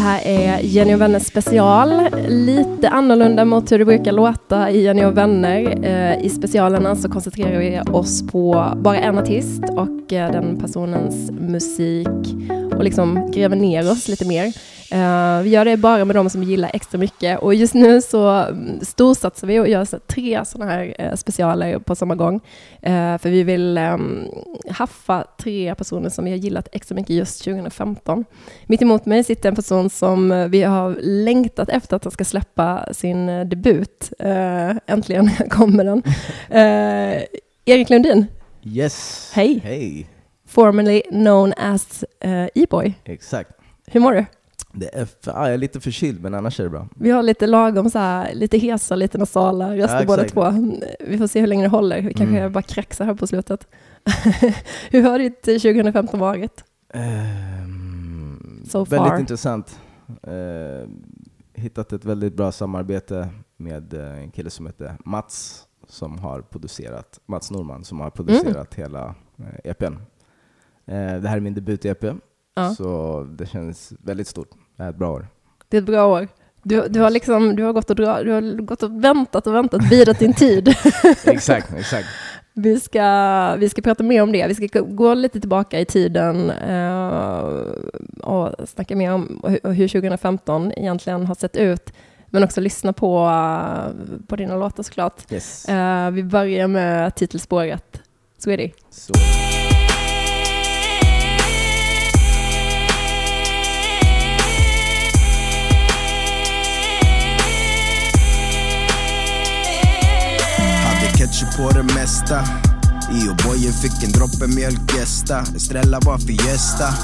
Det här är Jenny och vänner special. Lite annorlunda mot hur det brukar låta i Jenny och vänner. Eh, I specialerna så alltså koncentrerar vi oss på bara en artist och eh, den personens musik och liksom gräver ner oss lite mer. Uh, vi gör det bara med de som gillar extra mycket och just nu så mm, storsatsar vi och gör så tre sådana här uh, specialer på samma gång. Uh, för vi vill um, haffa tre personer som vi har gillat extra mycket just 2015. Mitt emot mig sitter en person som vi har längtat efter att han ska släppa sin debut. äntligen kommer den. Erik Lundin. Yes. Hej. Hej. Formerly known as E-boy. Exakt. Hur mår du? Det är för, ah, jag är lite förkyld, men annars är det bra. Vi har lite lagom så här, lite hesa, lite nasala röster ja, båda två. Vi får se hur länge det håller. Vi kanske mm. bara kraxar här på slutet. hur har ditt 2015 varit? Um, so far. Väldigt intressant. Uh, hittat ett väldigt bra samarbete med uh, en kille som heter Mats, som har producerat, Mats Norman, som har producerat mm. hela uh, EPn. Uh, det här är min debut-EP. Ja. Så det känns väldigt stort. Det är ett bra år. Det är ett bra år. Du, du, har, liksom, du, har, gått och dra, du har gått och väntat och väntat, bidat din tid. exakt, exakt. Vi ska, vi ska prata mer om det. Vi ska gå lite tillbaka i tiden uh, och snacka mer om hur, hur 2015 egentligen har sett ut. Men också lyssna på, på dina låtar såklart. Yes. Uh, vi börjar med titelspåret. Swedish. Så. Ketchup på det mesta i O'boyen fick en droppe mjölk gästa Estrella var fiesta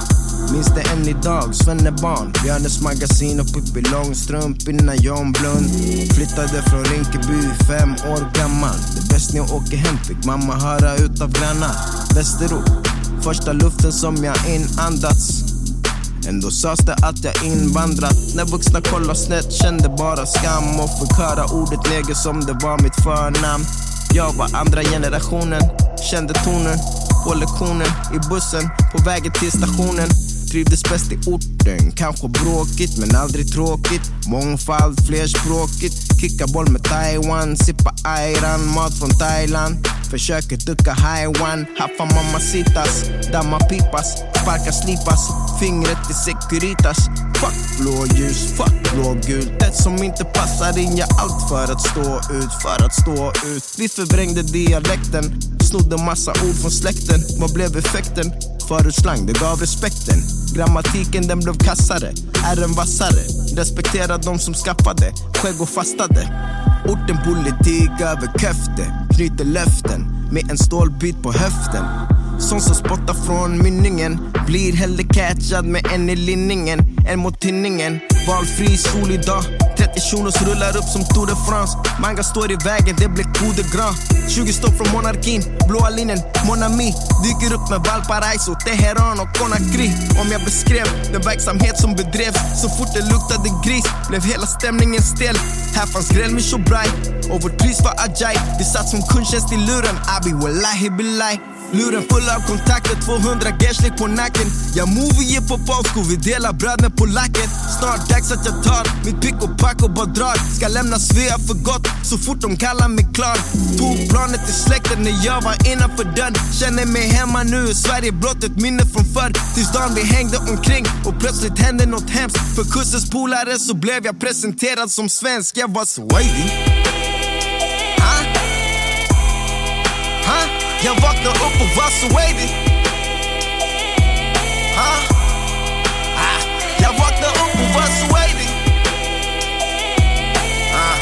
Minns det än idag, Svennebarn Björnes magasin och Pippi Långstrump innan John Blund Flyttade från Rinkeby, fem år gammal Det bäst när jag åker hem fick mamma höra utav grannar Västerort, första luften som jag inandats Ändå sades det att jag invandrat När vuxna kollade snett kände bara skam och fick höra ordet neger som det var mitt förnamn jag var andra generationen, kände tonen på lektionen i bussen på vägen till stationen. Trivdes bäst i orten, kanske bråkigt men aldrig tråkigt. Mångfald, flerspråkigt. Kicka boll med Taiwan, sippa ayran, mat från Thailand. Försöker ducka high one, haffa mamacitas, damma pipas, sparka slipas, fingret i Securitas. Fuck blåljus, fuck blågult. Det som inte passar in gör allt för att stå ut, för att stå ut. Vi förvrängde dialekten, snodde massa ord från släkten. Vad blev effekten? Förut slang, det gav respekten. Grammatiken den blev kassare, är vassare. Respektera de som skaffade, skägg och fastade. Orten politik över köfte, knyter löften med en stålbit på höften. Sån som spottar från mynningen. Blir hellre catchad med en i linningen än mot tinningen. Valfri solig dag 30 shunos rullar upp som Tour de France. Manga står i vägen, det blir coup de grand 20 stopp från monarkin, blåa linjen, Mon Ami Dyker upp med Valparaiso, Teheran och Conakry. Om jag beskrev den verksamhet som bedrevs Så fort det luktade gris blev hela stämningen stel. Här fanns grillmish och braj och vårt pris var ajay. Vi satt som kundtjänst i luren, abi wallahi billahi. Luren full av kontakter, 200 geshlik på nacken. Jag movie på polsko, vi delar bröd med polacken Snart dags att jag tar mitt pick och pack och bara drar. Ska lämna Svea för gott, så fort de kallar mig klar. Tog planet till släkten när jag var innanför dörren. Känner mig hemma nu, Sverige blott ett minne från förr. Tills dagen vi hängde omkring och plötsligt hände nåt hemskt. För kursens polare så blev jag presenterad som svensk. Jag var så... Jag vaknar upp och var så wavy. Ah. Jag vaknar upp och var så wavy. Ah.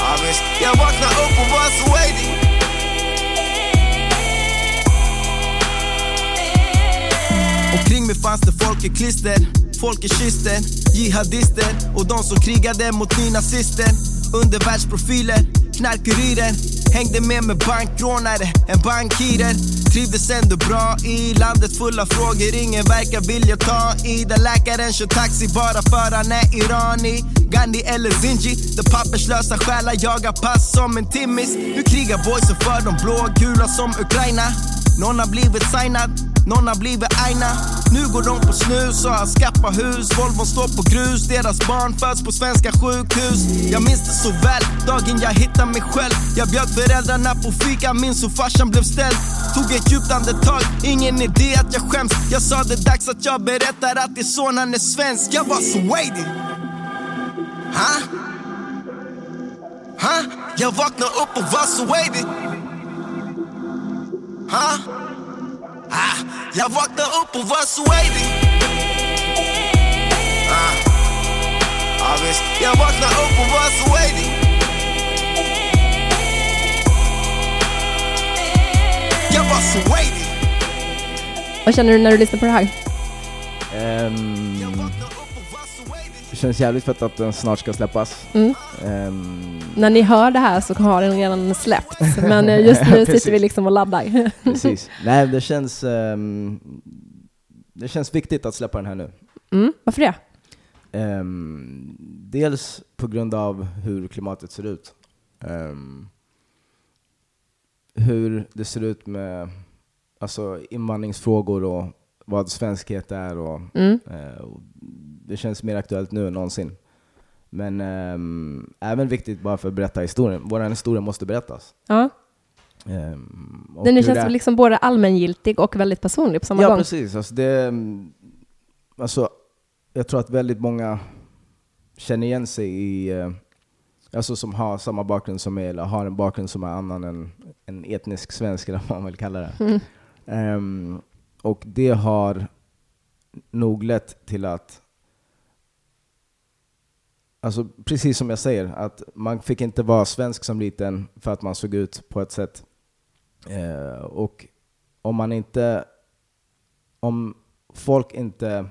Ah, visst. Jag vaknar upp och var så wavy. Omkring mig fanns det folk i klister, folk i kisten. jihadister och de som krigade mot nynazister. Undervärldsprofiler, knarkkurirer Hängde med med bankrånare, en bankirer Trivdes ändå bra i landet full av frågor ingen verkar vilja ta i. Där läkaren kör taxi bara för han är irani. Gandhi eller Zinji, där papperslösa själar jagar pass som en timmis. Nu krigar boysen för de blågula som Ukraina. Någon har blivit signad någon har blivit aina. Nu går de på snus och har skaffat hus. Volvon står på grus, deras barn föds på svenska sjukhus. Jag minns det så väl, dagen jag hittade mig själv. Jag bjöd föräldrarna på fika, minns hur farsan blev ställd. Tog ett djupt andetag, ingen idé att jag skäms. Jag sa det är dags att jag berättar att din son han är svensk. Jag var så waiting. Ha? Ha? Jag vaknade upp och var så. Ha? Ah, jag vaknade upp och var waiting. Ah. Ja, visst. Jag vaknade upp och var waiting. Jag var waiting. Vad känner du när du lyssnar på det här? Ehm, känns jävligt fett att den snart ska släppas. Mm. Ehm, När ni hör det här så har den redan släppts, men eh, just nu sitter vi liksom och laddar. precis. Nej, det känns, ehm, det känns viktigt att släppa den här nu. Mm, varför det? Ehm, dels på grund av hur klimatet ser ut. Ehm, hur det ser ut med alltså, invandringsfrågor och vad svenskhet är. Och, Mm. eh, och det känns mer aktuellt nu än någonsin. Men ehm, även viktigt bara för att berätta historien. Vår historia måste berättas. Ja. Ehm, och Den känns det- liksom både allmängiltig och väldigt personlig på samma ja, gång. precis. Alltså det, mm, alltså, jag tror att väldigt många känner igen sig i, eh, alltså som har samma bakgrund som mig, eller har en bakgrund som är annan än en etnisk svensk, eller vad man vill kalla det. Mm. Ehm, och det har nog lett till att Alltså precis som jag säger, att man fick inte vara svensk som liten för att man såg ut på ett sätt. Eh, och om man inte... Om folk inte...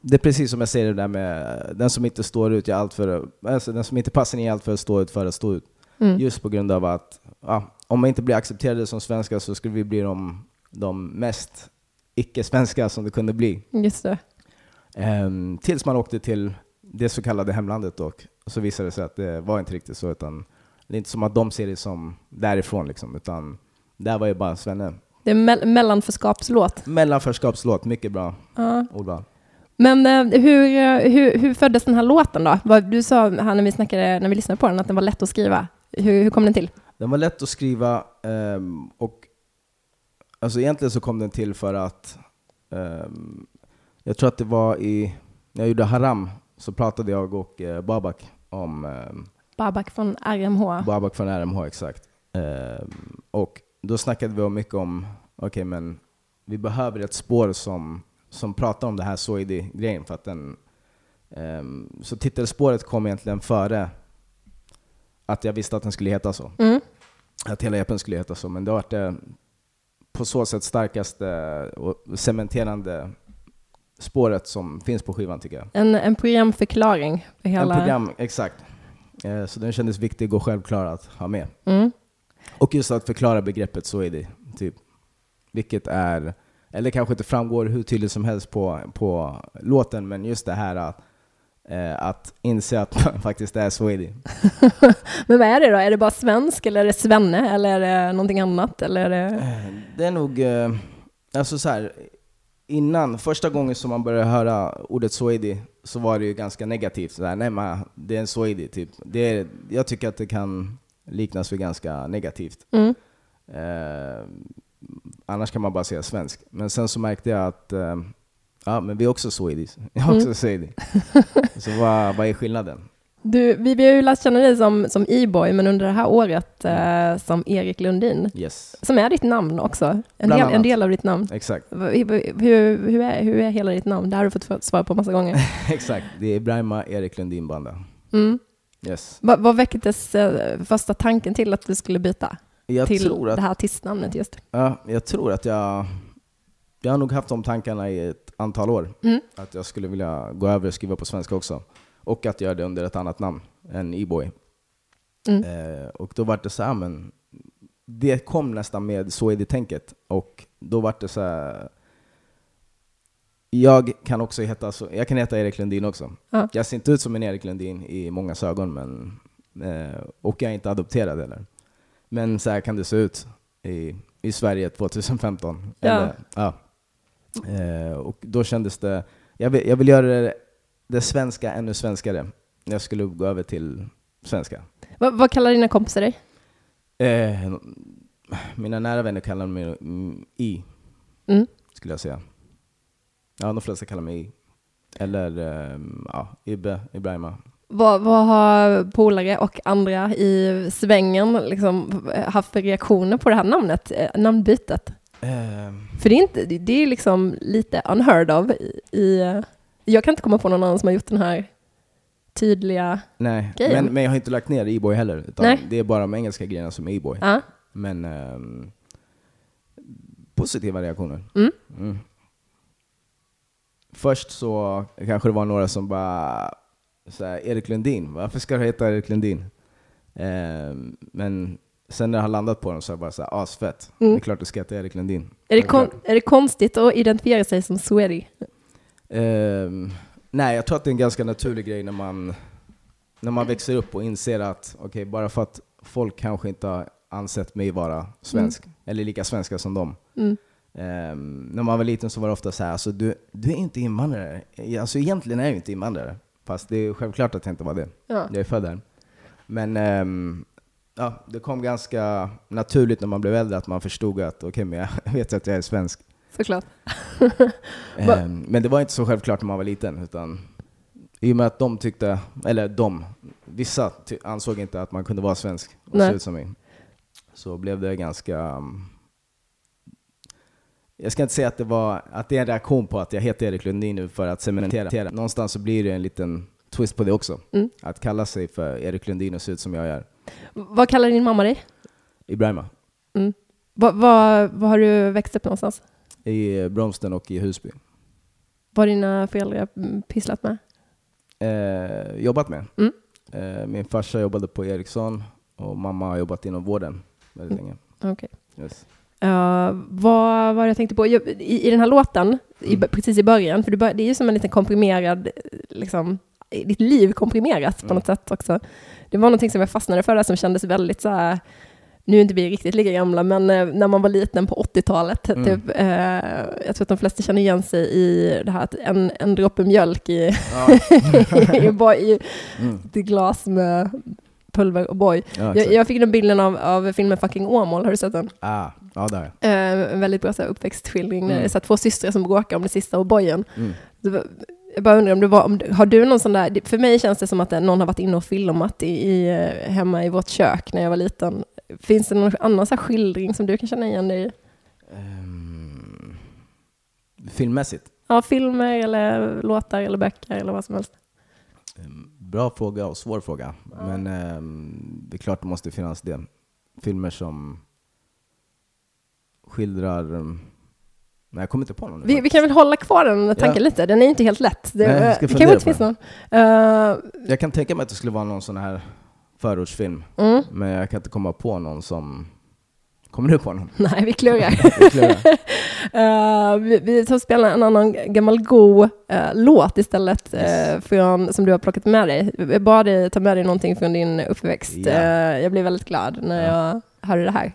Det är precis som jag säger det där med den som inte står ut, gör allt för, alltså den som inte passar in i allt för att stå ut för att stå ut. Mm. Just på grund av att ja, om man inte blir accepterade som svenskar så skulle vi bli de, de mest icke-svenska som det kunde bli. Just det. Ehm, tills man åkte till det så kallade hemlandet och så visade det sig att det var inte riktigt så. Utan det är inte som att de ser det som därifrån, liksom, utan där var ju bara svenne. Det är me- mellanförskapslåt. Mellanförskapslåt, mycket bra Ja. ordval. Men eh, hur, eh, hur, hur föddes den här låten då? Du sa här när vi, snackade, när vi lyssnade på den att den var lätt att skriva. Hur, hur kom den till? Den var lätt att skriva ehm, och alltså egentligen så kom den till för att ehm, jag tror att det var i, när jag gjorde Haram så pratade jag och eh, Babak om ehm, Babak från RMH. Babak från RMH, exakt. Ehm, och då snackade vi mycket om, okej men vi behöver ett spår som, som pratar om det här Soidi-grejen för att den... ehm, så titelspåret kom egentligen före att jag visste att den skulle heta så. Mm. Att hela EPn skulle heta så, men det har varit det på så sätt starkaste och cementerande spåret som finns på skivan tycker jag. En, en programförklaring för hela... En program, exakt. Eh, Så den kändes viktig och självklar att ha med. Mm. Och just att förklara begreppet så är det, typ. Vilket är, eller kanske inte framgår hur tydligt som helst på, på låten, men just det här att, eh, att inse att man faktiskt är swedi. Men vad är det då? Är det bara svensk eller är det svenne eller är det någonting annat? Eller är det... Eh, Det är nog, eh, alltså så här, innan, första gången som man började höra ordet swedi så var det ju ganska negativt. Så här, nej man, det är en swedi typ. Det är, jag tycker att det kan liknas vid ganska negativt. Mm. Eh, annars kan man bara säga svensk. Men sen så märkte jag att eh, ja, men vi är också swedis. Jag är också Mm. swedi. så vad, vad är skillnaden? Du, vi, vi har ju lärt känna dig som, som e-boy, men under det här året eh, som Erik Lundin, Yes, som är ditt namn också. En del, en del av ditt namn. exakt. Hur, hur, hur, är, hur är hela ditt namn? Det här har du fått få- svar på massa gånger. exakt. Det är Ibrahima Erik Lundin Banda. Mm. Yes. Vad, vad väcktes eh, första tanken till att du skulle byta Jag till tror att det här artistnamnet just? Ja, jag tror att jag... Jag har nog haft de tankarna i ett antal år. Mm. Att jag skulle vilja gå över och skriva på svenska också. Och att göra det under ett annat namn än E-boy. Mm. Eh, och då var det så här, men... Det kom nästan med så är det tänket. Och då var det så här... Jag kan också heta, så, jag kan heta Erik Lundin också. Ja. Jag ser inte ut som en Erik Lundin i många ögon, men, eh, och jag är inte adopterad heller. Men så här kan det se ut i i Sverige 2015. Ja. Eller, ja. Eh, och då kändes det, jag vill, jag vill göra det, det svenska ännu svenskare. Jag skulle gå över till svenska. Vad, vad kallar dina kompisar dig? Eh, mina nära vänner kallar mig mm, I, Mm. skulle jag säga. Ja, de flesta kallar mig I. Eller eh, ja, Ibbe, Ibrahima. Vad, vad har polare och andra i svängen liksom haft för reaktioner på det här namnet, eh, namnbytet? Eh, För det är, inte, det- det är liksom lite unheard of i, i... Jag kan inte komma på någon annan som har gjort den här tydliga... nej, Grejen. men, men jag har inte lagt ner E-boy heller. Nej. Det är bara de engelska grejerna som är E-boy. Ja. Men ehm, positiva reaktioner. Mm. Mm. Först så kanske det var några som bara så här, Erik Lundin, varför ska du heta Erik Lundin? Ehm, men sen när jag har landat på dem så är jag bara så här, asfett. Mm. Det är klart du ska heta Erik Lundin. Är, det är det konstigt att identifiera sig som Swedi? Ehm, nej, jag tror att det är en ganska naturlig grej när man, när man växer upp och inser att okej, bara för att folk kanske inte har ansett mig vara svensk, eller lika svenska som dem. Mm. Ehm, när man var liten så var det ofta så här, alltså, du, du är inte invandrare. Alltså egentligen är jag inte invandrare. Fast det är självklart att jag inte var det. Ja. Jag är född här. Men ehm, ja, det kom ganska naturligt när man blev äldre att man förstod att okej, men jag vet att jag är svensk. Såklart. Va- Ehm, men det var inte så självklart när man var liten. Utan I och med att de tyckte, eller de, vissa ansåg inte att man kunde vara svensk och Nej. se ut som mig. Så blev det ganska... um, jag ska inte säga att det, var, att det är en reaktion på att jag heter Erik Lundin nu för att cementera. Någonstans så blir det en liten twist på det också. Mm. Att kalla sig för Erik Lundin och se ut som jag gör. Vad kallar din mamma dig? Ibrahima. Mm. Vad vad- vad har du växt upp någonstans? I Bromsten och i Husby. Vad har dina föräldrar pysslat med? Eh, jobbat med. Mm. Eh, min farsa jobbade på Ericsson och mamma har jobbat inom vården väldigt Mm. länge. Okej. Yes. Uh, vad var jag tänkte på? Jag, i, I den här låten, i, Mm. precis i början, för du bör, det är ju som en liten komprimerad, liksom, ditt liv komprimerat på Mm. något sätt också. Det var någonting som jag fastnade för där som kändes väldigt så här, nu är inte vi riktigt lika gamla, men eh, när man var liten på 80-talet, Mm. typ, eh, jag tror att de flesta känner igen sig i det här att en, en droppe mjölk i, Ja. i, i Mm. ett glas med pulver och boy. Ja, Jag, jag fick den bilden av, av filmen Fucking Åmål, har du sett den? ah, ja, där. Eh, en väldigt bra så här, uppväxtskildring. Mm. Så två systrar som bråkar om det sista och bojen. Mm. Det var- Jag bara undrar om du var, om, har du någon sån där, det- för mig känns det som att någon har varit inne och filmat i, i, eh, hemma i vårt kök när jag var liten. Finns det någon annan så skildring som du kan känna igen dig i? Ehm, filmmässigt? Ja, filmer eller låtar eller böcker eller vad som helst. Ehm, bra fråga och svår fråga. Men ehm, det är klart det måste finnas det. Filmer som skildrar... um, Nej, jag kommer inte på någon. Vi, vi kan väl hålla kvar den tanken Ja. lite, den är ju inte helt lätt. Det, Nej, det kanske inte finns någon. Eh, Jag kan tänka mig att det skulle vara någon sån här förortsfilm. mm. Men jag kan inte komma på någon som... Kommer du på någon? Nej, vi klurar. Vi klurar. Vi, vi tar och spelar en annan gammal god eh, låt istället eh, från, som du har plockat med dig. Jag bad dig ta med dig någonting från din uppväxt. Eh, jag blev väldigt glad när Ja. jag hörde det här.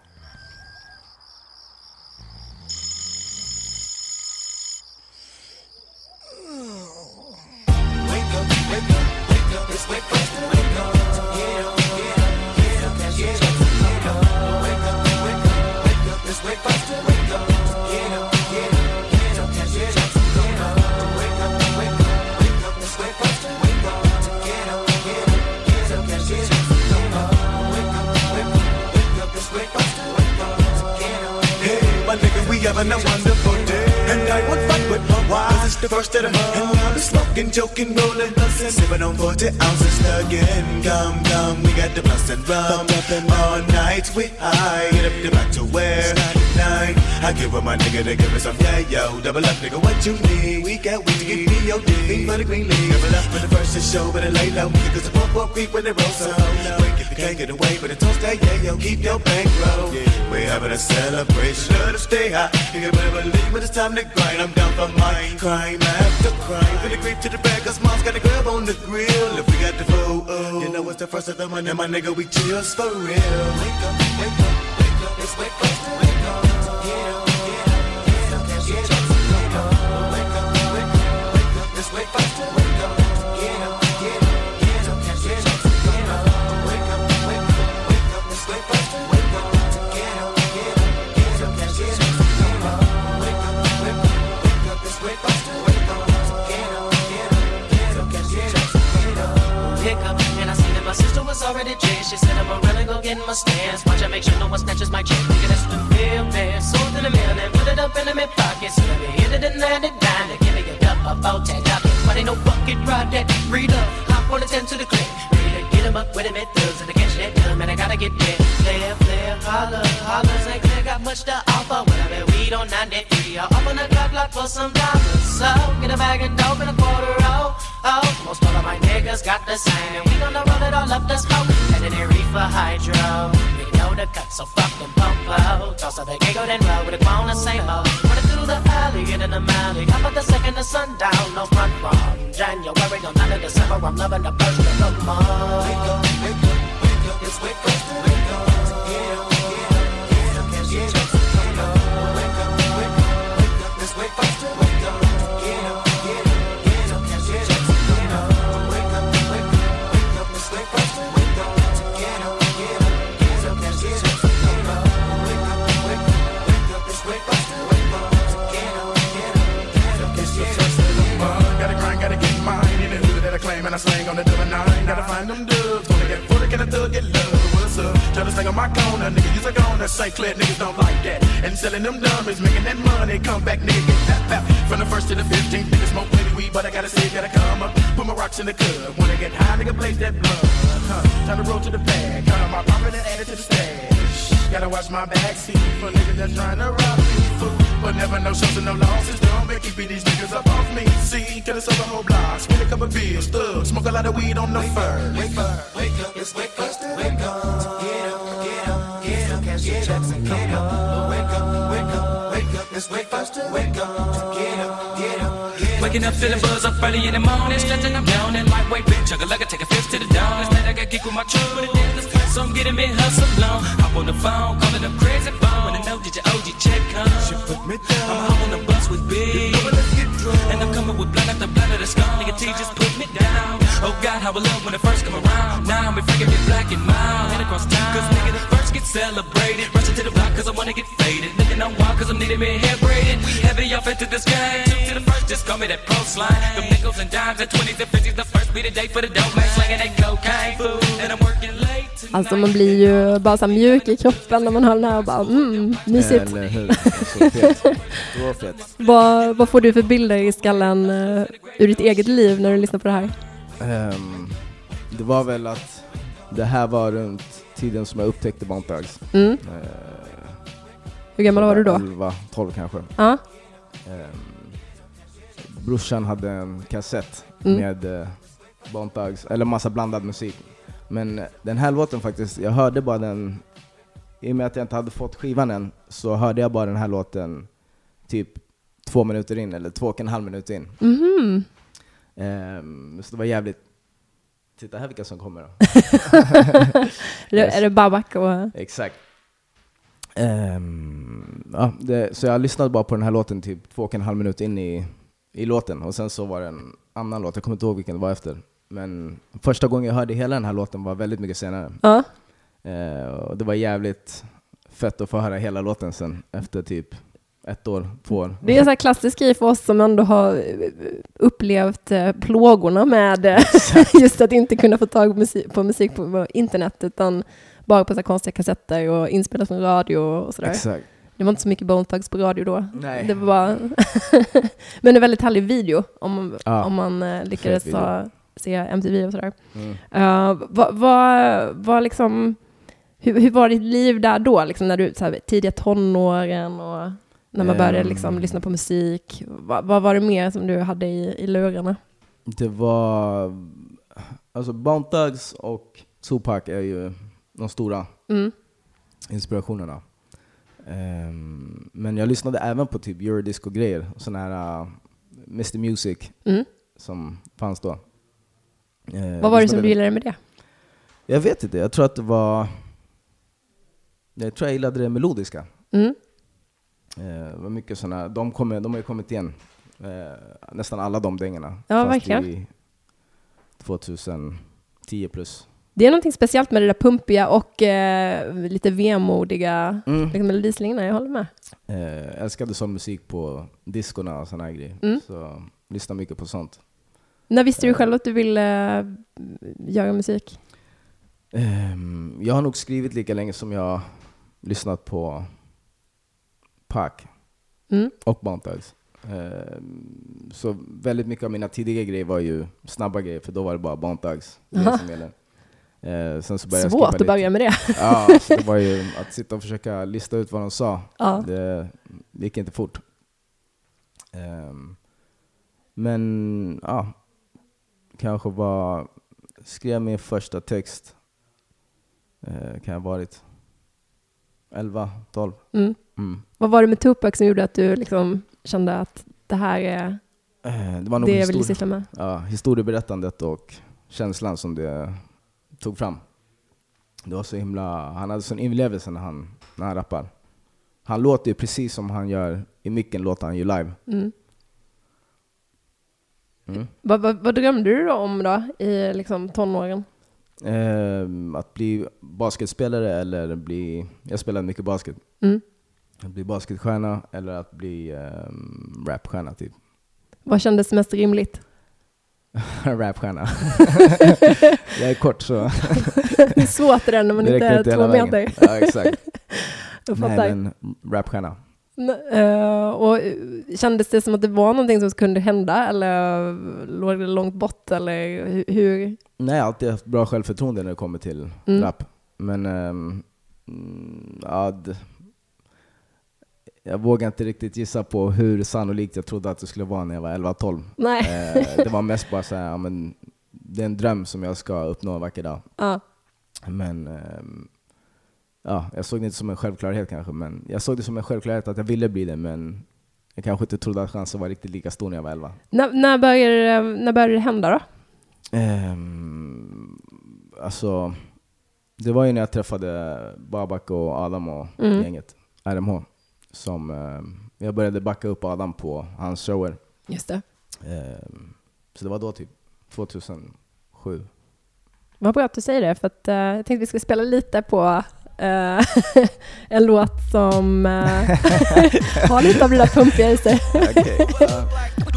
never no wonder the first of the month. And I'll be smoking, joking, rolling. Sipping on 40 ounces again. Come, come, we got the plus and rum. All night we high. Get up the back to where? Nine. I give up my nigga to give me some yeah, yo. Double up, nigga, what you need? We got weed to get me your D. for the green league. Double up for the first to show, but it lay low. Cause the pump up creep when they roll so. Break if you can't get away, but the toast that yeah, yo. Keep your bankroll. We're having a celebration. Us stay high. You can better believe when it's time to grind. I'm down for mine. Crime after crime. Finna creep to the back, cause mom's got a grab on the grill. If we got the food, oh, you know it's the first of the month, and my nigga, we chills for real. Wake up, wake up, wake up, it's wake up, wake up. She said I'm a really go get my stance. Watch I make sure no one snatches my chain. Nigga, that's the bill, man. Sold in the mail and put it up in the mid pocket. So let me hit it and land it down. Give me a dub about 10 dollars. But ain't no bucket ride that reader. Hop on the 10 to the click. Ready to get him up with him at thugs and against gun. Man, I gotta get there. Flair, flair, holler, holler. St. Clair got much to offer. When I'm at weed on 93. I'll up on the clock block for some dollars. So get a bag of dope and a quarter roll. Oh, most all of my niggas got the same. And we gonna roll it all up the smoke. Headed in reefer hydro. We know the cut, so fucking pump out. Toss up the giggle then roll with a clone the same old. Running through the alley, get in the alley. How about the second the sundown? No front from January, no none of December. I'm loving the first of the month. And I slang on the double nine. Gotta find them dubs. Full, can a thug get love? What's up? Try to slang on my corner, nigga. Use a corner. St. Clair niggas don't like that. And selling them dummies, making that money. Come back, nigga, that pap. From the first to the 15th, nigga smoke plenty weed, but I gotta say, gotta come up. Put my rocks in the cup. Wanna get high, nigga, blaze that blood. Huh. Time to roll to the bag. Count on my profit and add it to the stash. Gotta watch my backseat for niggas that's trying to rob me. Fool. But never no shows and no losses. Don't make you beat these niggas up off me. See, could have sold a whole block. Spend a couple bills, thug. Smoke a lot of weed on the fur. Wake up, wake up, it's wake up, wake up. Get up, get up, get up, cash your checks and get up. Wake up, wake up, wake up, it's wake up, wake up. Get up, get up, get up. Waking up feeling buzz up early in the morning, stretching I'm down and lightweight bitch. Chugga like I take a fifth to the dawn. Instead I got geek with my truck, but it is so I'm getting me hustle on. Hop on the phone, calling up crazy phone. When I know that your OG check comes. Put me down. I'm on the bus with big. Let's get. And I'm coming with blood after blood of the skull. Nigga T just put me down. Oh God, how I love when it first come around. Now I'm freaking me black and mild. Head across town. Cause nigga, the first get celebrated. Rushing to the block cause I wanna get faded. Looking on wild cause I'm needing me hair braided. We heavy off into this game. Two to the first, just call me that pro slime. Them nickels and dimes and 20s and 50s. The first be the day for the dope man. Slanging that cocaine food. And I'm working late. tonight. Alltså man blir ju bara så mjuk i kroppen när man hör den här och bara mm, mysigt. Eller hur? Så fet. Det var fett. Vad, vad får du för bilder i skallen eh, ur ditt eget liv när du lyssnar på det här? Ehm, det var väl att det här var runt tiden som jag upptäckte Bone Thugs. Mm. Eh, Hur gammal var du då? 11, 12 kanske. Ja. Ehm, brorsan hade en kassett Mm. med uh, Bone Thugs, eller massa blandad musik. Men eh, den här låten faktiskt, jag hörde bara den, i och med att jag inte hade fått skivan än, så hörde jag bara den här låten typ två minuter in, eller två och en halv minut in. Mhm. Ehm, så det var jävligt... Titta här vilka som kommer då. Är det- Är det Babak och... Exakt. Ehm, ja, det, så jag lyssnade bara på den här låten typ två och en halv minut in i, i låten och sen så var det en annan låt, jag kommer inte ihåg vilken det var efter. Men första gången jag hörde hela den här låten var väldigt mycket senare. Ja. Eh, och det var jävligt fett att få höra hela låten sen efter typ ett år, två år. Det är en klassisk grej för oss som ändå har eh, upplevt eh, plågorna med eh, just att inte kunna få tag på musik på, musik på internet utan bara på så konstiga kassetter och inspelat från radio och sådär. Exakt. Det var inte så mycket Bone Thugs på radio då. Nej. Det var bara Men en väldigt härlig video om man, om man lyckades se MTV och sådär. Mm. Uh, vad, vad, vad liksom, hur, hur var ditt liv där då, liksom när du, så här, tidiga tonåren och när man började Ehm. liksom, lyssna på musik? Vad, vad var det mer som du hade i, i lurarna? Det var... Alltså Bone Thugs och Tupac är ju de stora Mm. inspirationerna. Ehm, men jag lyssnade även på typ eurodisco-grejer, sådana här uh, Mr Music Mm. som fanns då. Eh, Vad var det som du gillade med det? Jag vet inte, jag tror att det var... Jag tror jag gillade det melodiska. Mm. Eh, var mycket såna, de, kommer, de har ju kommit igen, eh, nästan alla de dängorna. Ja, verkligen. i 2010 plus. Det är någonting speciellt med det där pumpiga och eh, lite vemodiga Mm. liksom, melodislingorna, jag håller med. Eh, jag älskade sån musik på diskorna och såna här grejer. Mm. Så lyssnade mycket på sånt. När visste du själv att du ville eh, göra musik? Ehm, jag har nog skrivit lika länge som jag har lyssnat på Pac Mm. och Bontags. Ehm, så väldigt mycket av mina tidiga grejer var ju snabba grejer, för då var det bara Bontags Aha. som gällde. Ehm, sen så började jag Svårt skippa att lite. börja med det. Ja, så det var ju att sitta och försöka lista ut vad de sa. Ja. Det, gick inte fort. Ehm, men ja, kanske var, skrev min första text, uh, kan jag ha varit 11, 12. Mm. Mm. Vad var det med Tupac som gjorde att du liksom kände att det här är Eh, det var nog det jag vill syssla med? ja, historieberättandet och känslan som det tog fram. Det var så himla, han hade sån inlevelse när han, när han rappar. Han låter ju precis som han gör i micken, låter han ju live. Mm. Mm. Vad, vad, vad drömde du då om då i liksom tonåren? Ehm, att bli basketspelare eller bli, jag spelade mycket basket. Mm. Att bli basketstjärna eller att bli um, rapstjärna typ. Vad kändes mest rimligt? rapstjärna. jag är kort så Det är svårt det där när man det inte är två meter. Ja, exakt. Jag Nej men rapstjärna. Eh, och eh, kändes det som att det var någonting som kunde hända eller låg det långt bort eller hu- hur? Nej, jag har alltid haft bra självförtroende när det kommer till Mm. rap. Men mm, ja, jag vågar inte riktigt gissa på hur sannolikt jag trodde att det skulle vara när jag var 11-12. Nej. Eh, det var mest bara så här, ja, men det är en dröm som jag ska uppnå en vacker dag. Ja. Men ehm, ja, jag såg det inte som en självklarhet kanske, men jag såg det som en självklarhet att jag ville bli det, men jag kanske inte trodde att chansen var riktigt lika stor när jag var 11. När, när, började, när började det hända då? Um, alltså, det var ju när jag träffade Babak och Adam och Mm. gänget, RMH, som ehm, jag började backa upp Adam på hans shower. Just det. Ehm, så det var då typ 2007. Vad bra att du säger det, för att, eh, jag tänkte vi ska spela lite på eh, en låt som eh, har lite av det där pumpiga i sig. Do I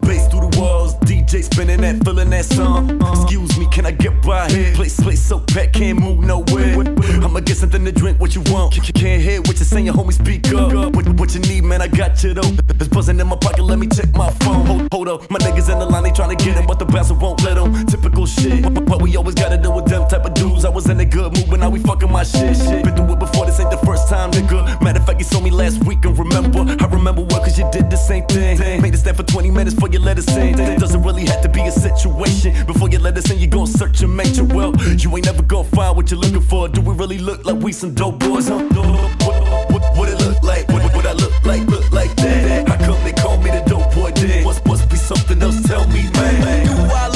bass through the walls, DJ spinning that, feeling that song. Excuse me, can I get by here? Place, place so packed, can't move nowhere. I'ma get something to drink, what you want? Can't hear what you're saying, homie, speak up. What, what you need, man, I got you though. It's buzzing in my pocket, let me check my phone. Hold, hold up, my niggas in the line, they tryna get him, but the bouncer won't let them. Typical shit, but we always gotta deal with them type of dudes. I was in a good mood, but now we fucking my shit. shit. Been through it before, this ain't the first time, nigga. Matter of fact, you saw me last week and remember. I remember well, cause you did the same thing. Made it stand for 20 minutes for you let us in. Doesn't really have to be a situation. Before you let us in, you gon' search and make sure. Well, you ain't never gonna find what you're looking for. Do we really look like we some dope boys, huh? What, what, what it look like? What, what I look like? Look like that? How come they call me the dope boy then? Must, must be something else, tell me, man. Do I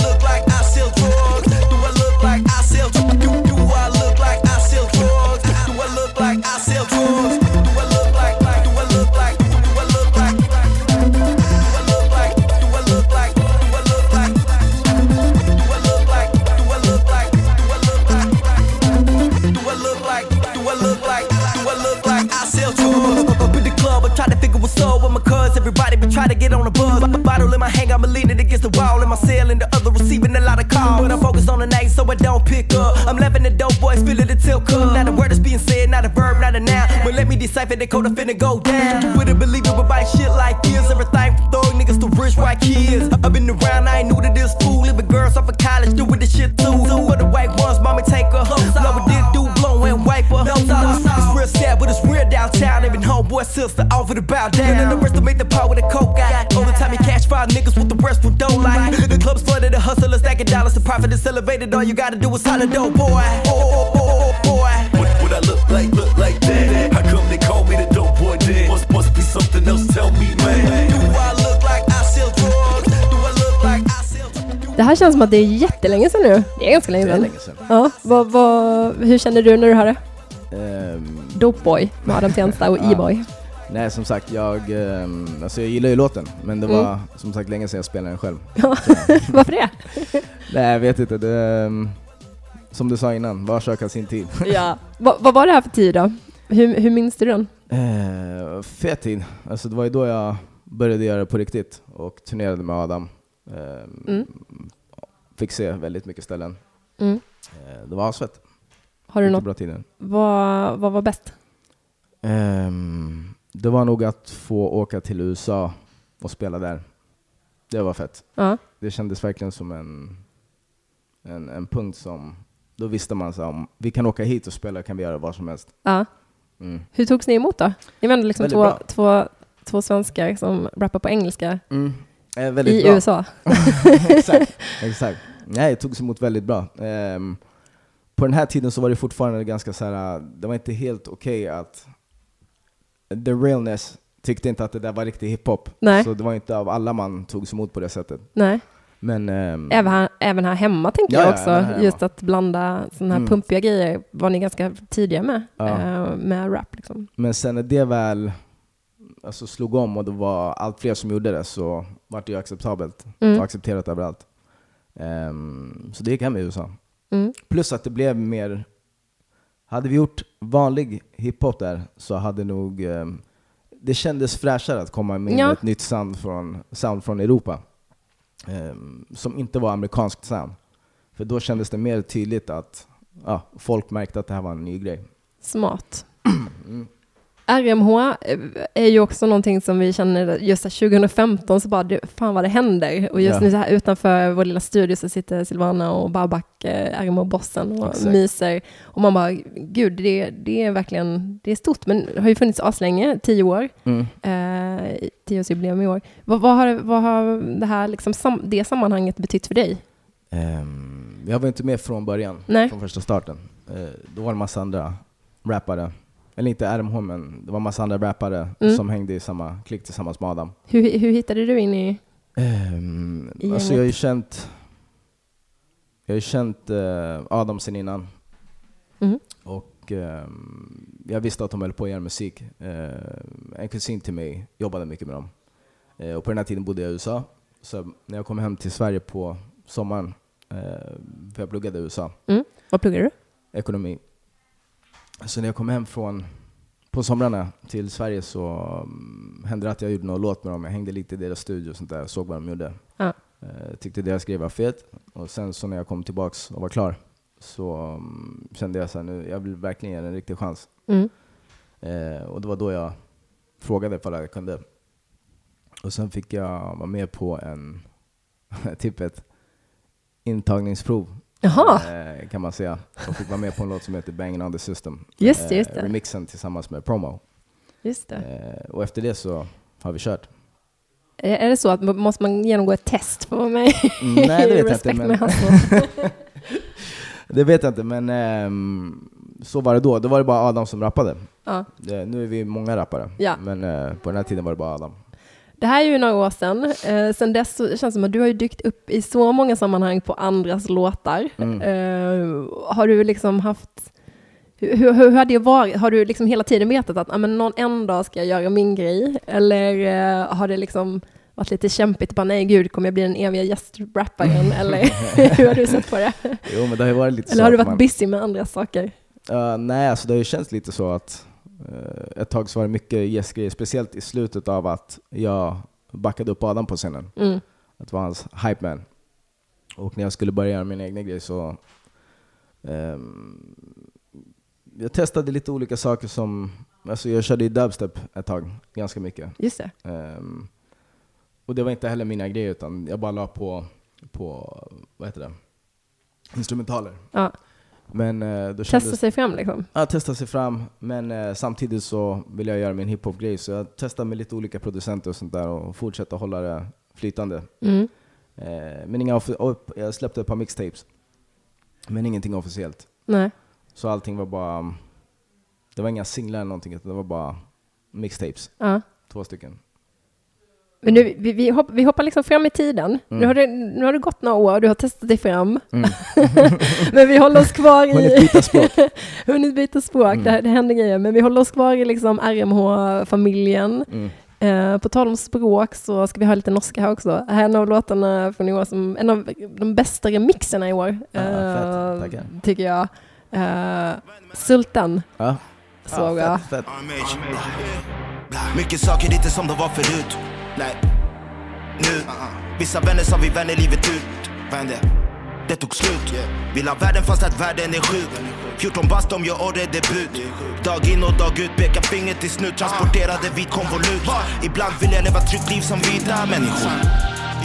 I figure what's up with my cuz. Everybody been trying to get on a buzz. B- Bottle in my hand, I'm leaning it against the wall. In my cell, and the other receiving a lot of calls. But I'm focused on the night, so I don't pick up. I'm laughing the dope boys, feeling the tilt cup. Not a word is being said, not a verb, not a noun. But let me decipher the code, I'm finna go down. Wouldn't believe it, but by shit like this. Everything from thug niggas to rich white kids. I've been around, I ain't new to this fool. Living girls off of college, doing this shit too. So the white Even homeboy sister offer to bow down. And the rest to make the power the coke got. All the time you catch five niggas with the rest who don't like. The club's flooded, the hustlers stacking dollars. The profit is elevated. All you gotta do is holler dope, boy. Oh, oh, oh, oh, boy. What, what I look like, look like that? How come they call me the dope boy then? Must, must be something else, tell me, man. Do I look like I sell drugs? Do I look like I sell drugs? Det här känns som att det är jättelänge sedan nu. Det är ganska länge Det är sedan. länge sedan. Ja, vad, vad, hur känner du när du hör det? Ehm, Dopeboy med Adam Tensta och. E-boy. nej, som sagt, jag, ehm, alltså jag gillar ju låten, men det Mm. var som sagt länge sedan jag spelade den själv. Varför det? Nej, jag vet inte. Det, ehm, som du sa innan, var sak har sin tid. Ja. Va, vad var det här för tid då? Hur, hur minns du den? Eh, fet tid. Alltså det var ju då jag började göra det på riktigt och turnerade med Adam. Eh, Mm. Fick se väldigt mycket ställen. Mm. Eh, det var asfett. Har du något? Vad, vad var bäst? Ehm, det var nog att få åka till USA och spela där. Det var fett. Ja. Det kändes verkligen som en, en, en punkt som, då visste man så om vi kan åka hit och spela kan vi göra vad som helst. ja. Mm. Hur togs ni emot då? Ni var liksom två, bra. två, två svenskar som rappar på engelska Mm. Eh, i bra. USA. exakt, exakt. Nej, det togs emot väldigt bra. Ehm, på den här tiden så var det fortfarande ganska så här, det var inte helt okej att the realness tyckte inte att det där var riktig hiphop. Nej. Så det var inte av alla man togs emot på det sättet. Nej. Men ehm, Även här, även här hemma tänker Ja, jag ja, också. hemma. Just att blanda sådana här Mm. pumpiga grejer var ni ganska tidiga med. Ja. eh, med rap liksom. Men sen när det väl alltså, slog om och det var allt fler som gjorde det så var det ju acceptabelt Mm. och accepterat överallt. Ehm, så det gick hem i USA. Mm. Plus att det blev mer... Hade vi gjort vanlig hiphop där så hade nog... ehm, det kändes fräschare att komma med Ja. ett nytt sound från, sound från Europa. ehm, som inte var amerikanskt sound. För då kändes det mer tydligt att ja, folk märkte att det här var en ny grej. Smart. Mm. RMH eh, är ju också någonting som vi känner just så här 2015 så bara, det, fan vad det händer. Och just Ja. nu så här utanför vår lilla studio så sitter Silvana och Babak, eh, RMH-bossen och Exakt. myser. Och man bara, gud det, det är verkligen, det är stort men det har ju funnits aslänge, tio år. Mm. Eh, tioårsjubileum i år. Vad, vad, har, vad har det här liksom, sam, det sammanhanget betytt för dig? Um, jag var inte med från början, Nej. från första starten. Eh, då var det massa andra rappare, eller inte RMH men det var massa andra rappare Mm. som hängde i samma klick tillsammans med Adam. Hur, hur hittade du in i... Um, I alltså jag har ju känt, jag har ju känt eh, Adam sen innan. Mm. Och ehm, jag visste att de höll på att göra musik. Eh, en kusin till mig jobbade mycket med dem. Eh, och på den här tiden bodde jag i USA. Så när jag kom hem till Sverige på sommaren, eh, för jag pluggade i USA, Vad pluggar du? ekonomi. Så när jag kom hem från på somrarna till Sverige så um, hände det att jag gjorde någon låt med dem. Jag hängde lite i deras studio och sånt där, såg vad de gjorde. Ja. Eh, tyckte deras grej var fet. Och sen så när jag kom tillbaks och var klar så um, kände jag så här, nu, jag vill verkligen ge den en riktig chans. Mm. Eh, och det var då jag frågade ifall jag kunde. Och sen fick jag vara med på en, typ ett intagningsprov Jaha, eh, kan man säga. Jag fick vara med på en låt som heter Banging on the system. Just det, just det. Remixen tillsammans med Promo. just det. Eh, och efter det så har vi kört. Är det så att måste man genomgå ett test för att vara med Nej, det vet jag inte. Men, det vet jag inte, men så var det då. Då var det bara Adam som rappade. Ja. Eh, nu är vi många rappare, Ja. men eh, på den här tiden var det bara Adam. Det här är ju några år sedan. Eh, sen dess så känns det som att du har dykt upp i så många sammanhang på andras låtar. Mm. Eh, har du liksom haft... Hur, hur, hur har det varit? Har du liksom hela tiden vetat att ah, men någon en dag ska jag göra min grej? Eller eh, har det liksom varit lite kämpigt? Bara, nej gud, kommer jag bli den eviga gästrapparen? Eller hur har du sett på det? Jo, men det har ju varit lite Eller har du varit man- busy med andra saker? Uh, nej, alltså det har ju känts lite så att ett tag så var det mycket gästgrejer, speciellt i slutet av att jag backade upp Adam på scenen. Mm. Att vara hans hype man. Och när jag skulle börja göra min egna grej så ehm, jag testade lite olika saker som, alltså jag körde i dubstep ett tag, ganska mycket. Just det. Ehm, och det var inte heller mina grejer utan jag bara la på, på vad heter det, instrumentaler. Ja. Men eh, då Testa kändes sig fram liksom. Ja, testa sig fram, men eh, samtidigt så vill jag göra min hiphop-grej så jag testar med lite olika producenter och sånt där och fortsätta hålla det flytande. Mm. Eh, men inga jag släppte ett par mixtapes, men ingenting officiellt. Nej. Så allting var bara, det var inga singlar eller någonting, utan det var bara mixtapes, Ja. två stycken. Men nu, vi, vi, hopp, vi hoppar liksom fram i tiden. Nu, Mm. har det, nu har det gått några år, du har testat dig fram. Mm. Men vi håller oss kvar Hunnit i... byta språk. Hunnit byta språk, Mm. det, det händer grejer. Men vi håller oss kvar i liksom RMH-familjen. Mm. Eh, på tal om språk så ska vi ha lite norska här också. Här är en av låtarna från i år som en av de bästa remixerna i år. Ah, fett. Tackar. tycker jag. Eh, Sultan. Ja, Så bra. fett, fett. Mycket saker inte som de var förut. Nej. Nu. Vissa vänner sa vi vänner livet ut. Vad hände? Det tog slut. Vill ha världen fast att världen är sjuk. 14 bast, de gör orre-debut. Dag in och dag ut, pekar finger till snut. Transporterade vit konvolut. Ibland vill jag leva ett tryggt liv som vita människor.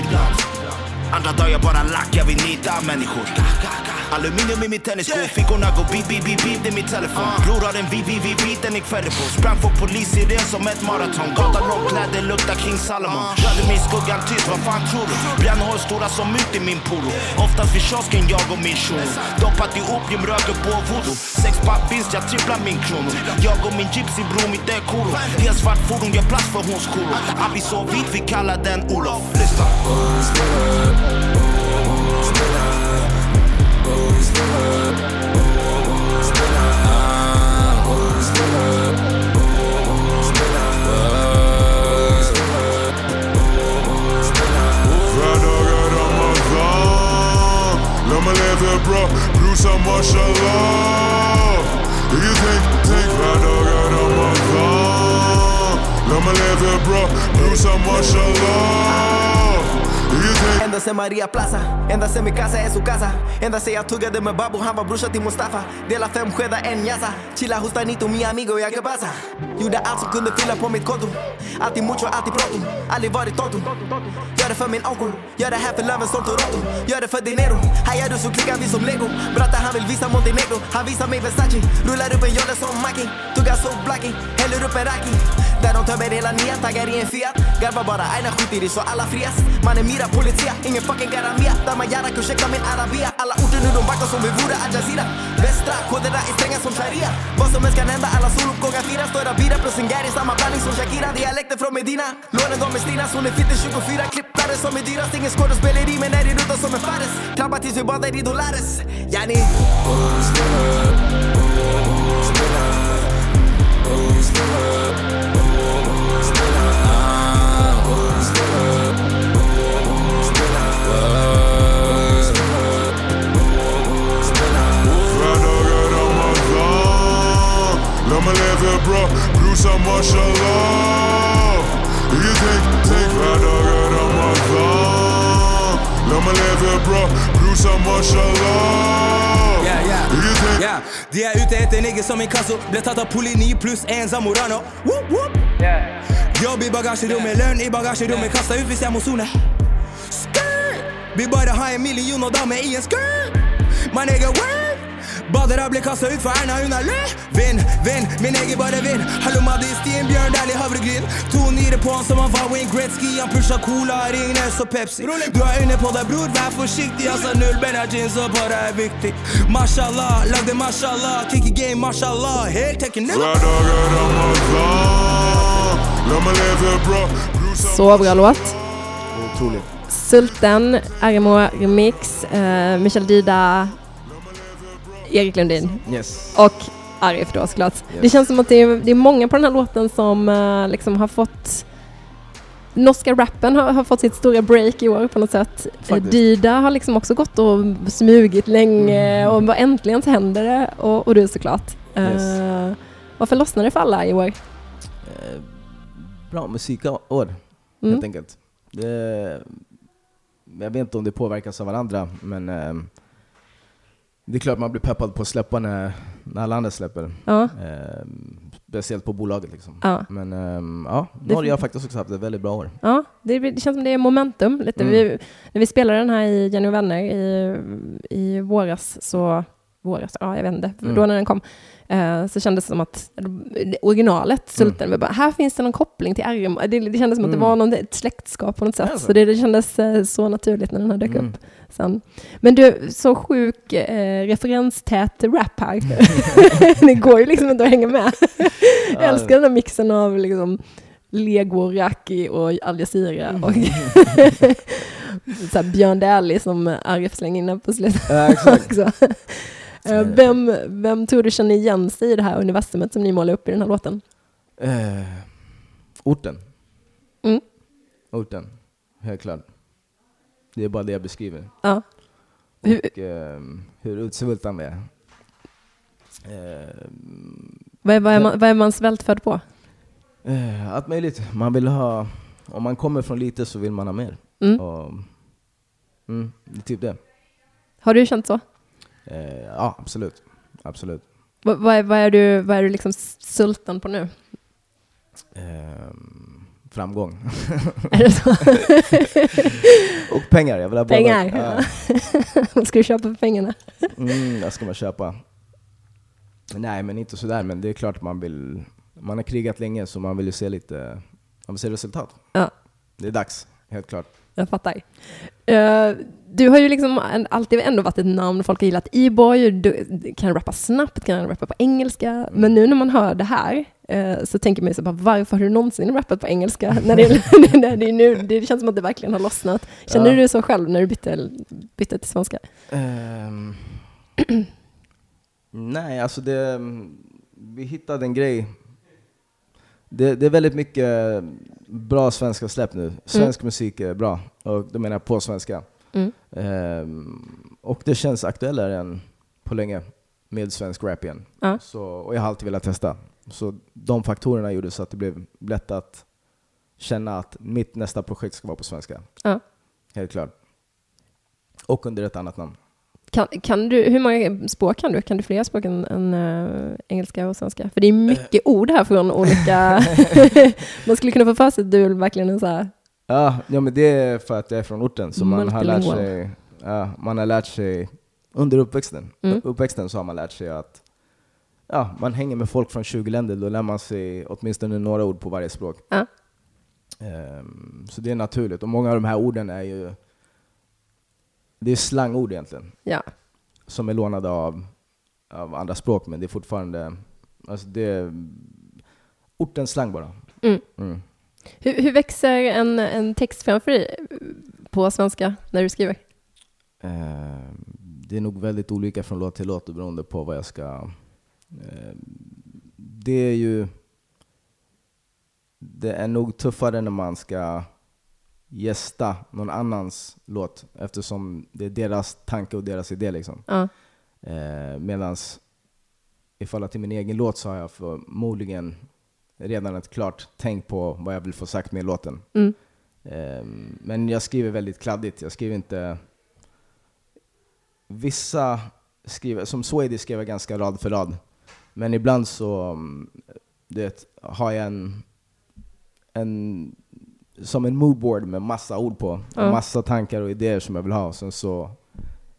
Ibland. Andra dagar bara lack, jag vill nita människor. Aluminium i min tennissko, fickorna går beep, beep, beep, beep, det är min telefon. Bror har en vi, vi, vi, vi, den gick på. Sprang för polis i ren som ett maraton. Gatan lång, kläder luktar King Salomon. Rörde mig i skuggan tyst, vad fan tror du? Brännhål stora som ut i min polo. Oftast vid kiosken, jag och min shuno. Doppat i opium, röker på voodoo. Sex papp vinst, jag tripplar min krono. Jag och min gypsy bror, mitt är koro. Helt svart fordon, gör plats för hons koro. Abi så vit, vi kallar den Olof. Lyssna. Vardagar Ramadan Låt mig leva bra, brorsan mashallah Ingenting, tänk vardagar Ramadan Låt mig leva bra, brorsan mashallah Ingenting Ända sen Maria Plaza, ända sen min casa är su casa. Ända sen jag tuggade med Babu, han var brorsa till Mustafa. Dela fem skedar, en jazza Chilla hos Danito, mi amigo, jag är bassa Gjorde allt som kunde fylla på mitt konto Alltid mucho, alltid bråttom Aldrig varit tonto Gör det för min onkel Gör det här för löven som Toronto Gör det för dinero. Hajar du så klickar vi som lego. Bratta han vill visa Montenegro. Han visar mig Versace. Rullar upp en jolle som Maki Tuggar så blacky Häller upp en raki där de tömmer hela nya, Taggar i en Fiat. Garvar bara aina skjuter i så alla frias Man är mira Polizia, Ingen fucking garamia Där man gärna ursäkta min arabia. Alla orter nu de backar som vi vore Al Jazeera. Västra koderna är stränga som sharia. Vad som helst kan hända Alla soluppgångar firas. Stora bira plus en gäri Samma blandning som Shakira. Dialekter från Medina Lånen de är Stinas Hon är fitter 24 Klippare som är dyrast. Ingen skådespeleri men är i rutan som en Fares Klappar tills vi badar i dollares. Yani. Vardagar bra, brorsan mashallah Ingenting, tänk vardagar Ramadan Låt mig leva bra, brorsan mashallah Yeah, yeah. Ingenting Yeah. De är ute efter nigger som inkasso. Blev tatt av poli 9 plus en Zamorano. Whoop, whoop. Jobb i bagagerummet, lön i bagagerummet Kasta ut hvis jeg må sone. Skirt! Vi bare har en million og damer i en skirt. My nigga word Badere ble kasta ut for Erna, hun er lø Vinn, vinn, min egen bare vinn. Hallo Madis, Stien, Bjørn Dæhlie, havregryn. To nyre på han som han var Wayne Gretzky. Han pusha cola, Ringnes og Pepsi. Du har øyne på deg bror, vær forsiktig. Altså null Benajins og bare er viktig. Mashallah, lagde mashallah. Kick game, mashallah. Helt tekken brorsan Så bra låt. Otroligt. Sulten, RMO Remix, eh, Michel Dida, Erik Lundin Yes. och Arif då såklart. Det känns som att det är, det är många på den här låten som eh, liksom har fått Norska rappen har, har fått sitt stora break i år på något sätt. Faktiskt. Dida har liksom också gått och smugit länge och bara äntligen så händer det och, och du såklart. Eh, Yes. varför lossnar det för alla i år? Eh, bra musikår, Mm. helt enkelt. Det, jag vet inte om det påverkas av varandra, men det är klart man blir peppad på att släppa när, när alla andra släpper. Ja. Eh, speciellt på bolaget. Liksom. Ja. Men eh, ja, Norge har faktiskt också haft ett väldigt bra år. Ja, det, det känns som det är momentum lite. Mm. Vi, när vi spelade den här i Jenny och vänner i, i våras, så våras, ja jag vet inte, Mm. då när den kom, eh, så kändes det som att originalet, Sulten, vi bara, här finns det någon koppling till RM. Det, det kändes som att det Mm. var någon, ett släktskap på något sätt, Alltså. så det, det kändes eh, så naturligt när den här dök Mm. upp. Sen. Men du, så sjuk eh, referenstät rap här. det går ju liksom inte att hänga med. Jag älskar den här mixen av liksom Lego, Raki och Al Jazeera och så Björn Dählie som Arif slänger in på slutet Ja, också. Eh, Vem, vem tror du känner igen sig i det här universumet som ni målar upp i den här låten? Eh, orten. Mm. Orten, helt klart. Det är bara det jag beskriver. Ja. Hur- Och eh, hur utsvultad vi är. Eh, Vad är, vad är, man, vad är man svältfödd på? eh, allt möjligt. Man vill ha, om man kommer från lite så vill man ha mer. Mm. Och, mm, det är typ det. Har du känt så? Eh, ja, absolut. Absolut. Vad, vad, är, vad, är, du, vad är du liksom sulten på nu? Ehm, framgång. Är det så? Och pengar. Jag vill ha Pengar? Ja. Vad ska du köpa för pengarna? Mm, vad ska man köpa? Nej, men inte sådär. Men det är klart man vill... Man har krigat länge så man vill ju se lite... Man vill se resultat. Ja. Det är dags, helt klart. Jag fattar. Eh, du har ju liksom en- alltid ändå varit ett namn folk har gillat. E-boy, du kan rappa snabbt, kan rappa på engelska. Men nu när man hör det här eh, så tänker man ju så bara, varför har du någonsin rappat på engelska? när det, när det, nu, det känns som att det verkligen har lossnat. Känner Ja. du så själv när du bytte, bytte till svenska? Ehm, nej, alltså det... Vi hittade en grej. Det, det är väldigt mycket bra svenska släpp nu. Svensk musik är bra, och då menar jag på svenska. Mm. Ehm, och det känns aktuellare än på länge med svensk rap igen. Ja. Så, och jag har alltid velat testa. Så de faktorerna gjorde så att det blev lätt att känna att mitt nästa projekt ska vara på svenska. Ja. Helt klart. Och under ett annat namn. Kan, kan du, hur många språk kan du? Kan du fler språk än, än eh, engelska och svenska? För det är mycket ord här från olika... man skulle kunna få för sig att du är verkligen en så här... Ja, ja, men det är för att jag är från orten, så man har lärt sig, ja, man har lärt sig under uppväxten, Mm. uppväxten så har man lärt sig att ja, man hänger med folk från 20 länder, då lär man sig åtminstone några ord på varje språk. Ja. Ehm, så det är naturligt, och många av de här orden är ju det är slangord egentligen, Ja. som är lånade av, av andra språk, men det är fortfarande alltså det är ortens slang bara. Mm. Mm. Hur, hur växer en, en text framför dig på svenska när du skriver? Eh, det är nog väldigt olika från låt till låt beroende på vad jag ska... Eh, det är ju... Det är nog tuffare när man ska gästa någon annans låt eftersom det är deras tanke och deras idé. Liksom. Ja. Eh, Medan ifall att till min egen låt så har jag förmodligen redan ett klart tänk på vad jag vill få sagt med låten. Mm. Eh, Men jag skriver väldigt kladdigt. Jag skriver inte... Vissa skriver, som Swedish skrev jag ganska rad för rad. Men ibland så mm, det, har jag en, en som en moodboard med massa ord på. Ja. Massa tankar och idéer som jag vill ha. Och sen så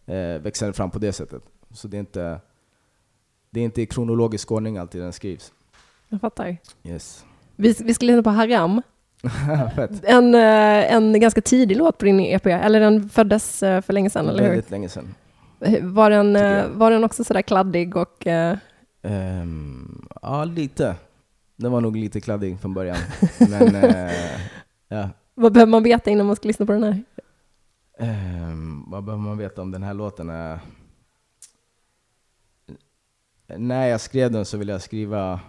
eh, växer den fram på det sättet. Så det är inte, det är inte i kronologisk ordning alltid den skrivs. Jag fattar. Yes. Vi, vi ska lyssna på Haram. En, eh, en ganska tidig låt på din EP, eller den föddes eh, för länge sedan, eller hur? Väldigt länge sedan. Var den, eh, var den också sådär kladdig och... Ehm, ja, lite. Den var nog lite kladdig från början. Men ja. vad behöver man veta innan man ska lyssna på den här? Ehm, vad behöver man veta om den här låten? är när jag skrev den så ville jag skriva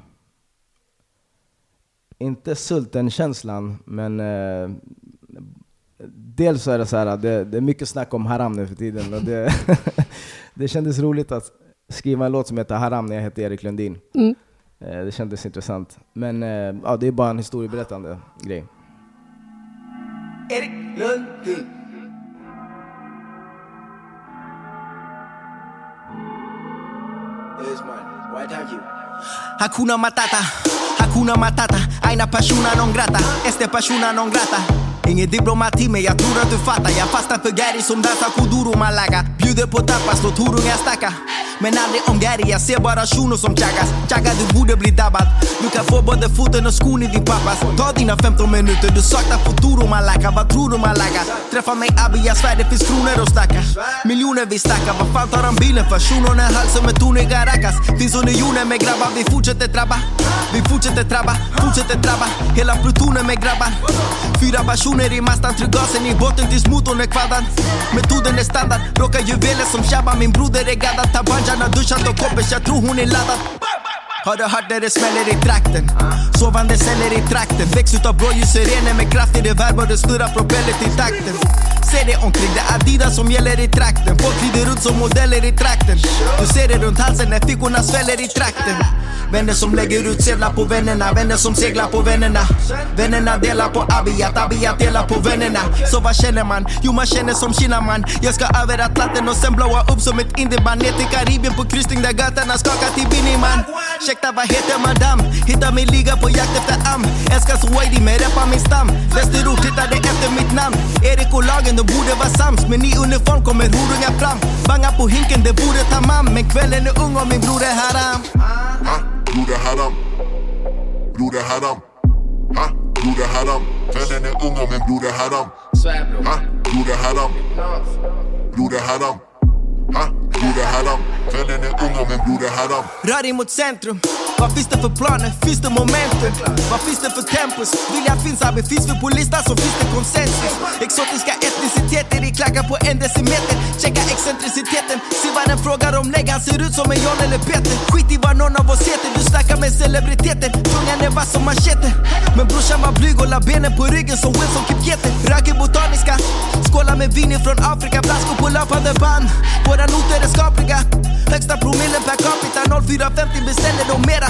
inte sulten-känslan, men eh, dels så är det så här, det, det är mycket snack om haram nu för tiden. Och det, det kändes roligt att skriva en låt som heter Haram när jag hette Erik Lundin. Mm. Eh, det kändes intressant. Men eh, ja, det är bara en historieberättande grej. Erik Lundin. Yes, man. Why thank you? Hakuna Matata, Hakuna Matata Aina persona non grata, este persona non grata Ingen diplomati men jag tror att du fattar Jag fastnar för Gary som dansar kuduro malaga Bjuder på tapas, låt horungar stacka Men aldrig om Gary, jag ser bara shunon som chaggas Chagga du borde bli dabbad. Du kan få både foten och skon i din pappas. Ta dina 15 minuter, du saknar futuro malaka Vad tror du malaka? Träffa mig Abbe, jag svär det finns kronor att stacka Miljoner vi stackar, vad fan tar han bilen för? Shunon är halsen med ton i Caracas. Finns unionen med grabbar, vi fortsätter drabba Vi fortsätter trabba, fortsätter drabba Hela plutonen med grabbar. Fyra personer i mastan, tryck gasen i båten tills motorn är kvaddad Metoden är standard, råkar juveler som Shabba. Min broder är gaddad, taban banjarna, duschat och kompis Jag tror hon är laddad har du hört när det smäller i trakten? Sovande celler i trakten. Väcks utav blåljussirener med kraftig reverb och det snurrar propellert i takten. Ser det omkring, det är Adidas som gäller i trakten. Folk glider runt som modeller i trakten. Du ser det runt halsen när fickorna sväller i trakten. Vänner som lägger ut sedlar på vännerna. Vänner som seglar på vännerna. Vännerna delar på Abiyat, Abiyat delar på vännerna. Så vad känner man? Jo man känner som Kinaman Jag ska över Atlanten och sen blåa upp som ett indieband. Ner till Karibien på kryssning där gatorna skakar till Biniman. Ursäkta vad heter madam? Hittar min liga på jakt efter am Älskar Swahili men reppar min stam Västerort tittade efter mitt namn Erik och lagen, de borde vara sams Men i uniform kommer horungar fram Banga på hinken, det borde tamam Men kvällen är ung och min bror är haram Ha? Broder haram. Broder haram. Ha? Broder haram. Kvällen är ung och min broder haram. Ha? Broder haram. Broder haram. Ha? Broder haram. vännen är ung och min broder haram. Rör dig mot centrum. Vad finns det för planer? Finns det momentum? Vad finns det för tempus? Viljan finns, Abbe finns vi på listan så finns det konsensus. Exotiska etniciteter i klackar på en decimeter Checka excentriciteten. Se vad den frågar om. Lägg Han ser ut som en John eller Peter. Skit i vad någon av oss heter. Du snackar med celebriteter. Tungan är vass som machete. Men brorsan var blyg och la benen på ryggen som Wilson Kipketer Röker botaniska Skålar med vin från Afrika. Flaskor på löpande band. Våra noter är skapliga Högsta promillen per capita 0450 beställer de mera.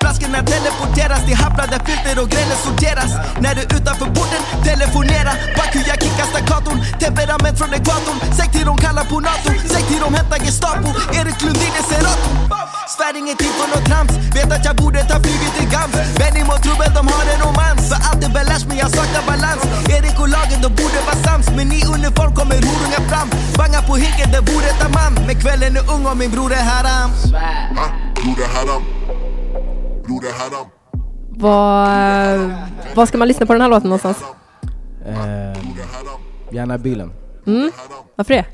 Flaskorna teleporteras till happlar där filter och grejer sorteras. När du är utanför porten, telefonera. Baku jag kickar staccaton Temperament från ekvatorn. Säg till dem kalla på nato Säg till dem hämta Gestapo. Erik Lundin är Serato. Svär inget tid för nåt trams. Vet att jag borde ta flyget till Gams. Benny mot trubbel, de har en romans. För allt är belärs men jag saknar balans. Erik och lagen, de borde vara sams. Men i uniform kommer horungar fram. Banga på hinken, det vore tamam Men kvällen är ung och min bror är haram. Ha? Broder haram. Broder haram. Vad, vad ska man lyssna på den här låten någonstans? Eh, gärna i bilen. Mm. Varför det?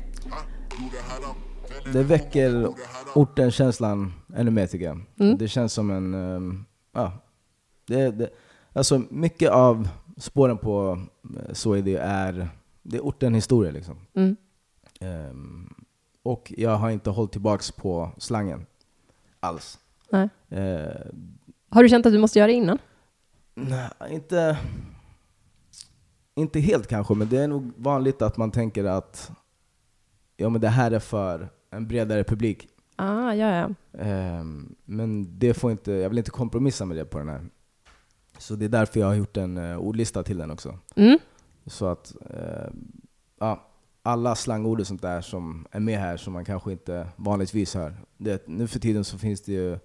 Det väcker orten-känslan ännu mer tycker jag. Mm. Det känns som en... ehm, ja, det, det, alltså mycket av spåren på eh, Så är det är, det är orten-historia liksom. Mm. Ehm, och jag har inte hållit tillbaks på slangen alls. Nej. Eh, Har du känt att du måste göra det innan? Nej, inte, inte helt kanske, men det är nog vanligt att man tänker att ja, men det här är för en bredare publik. Ah, ja, ja. Ehm, men det får inte, jag vill inte kompromissa med det på den här. Så det är därför jag har gjort en uh, ordlista till den också. Mm. Så att eh, ja, alla slangord och sånt där som är med här som man kanske inte vanligtvis hör. Det, nu för tiden så finns det ju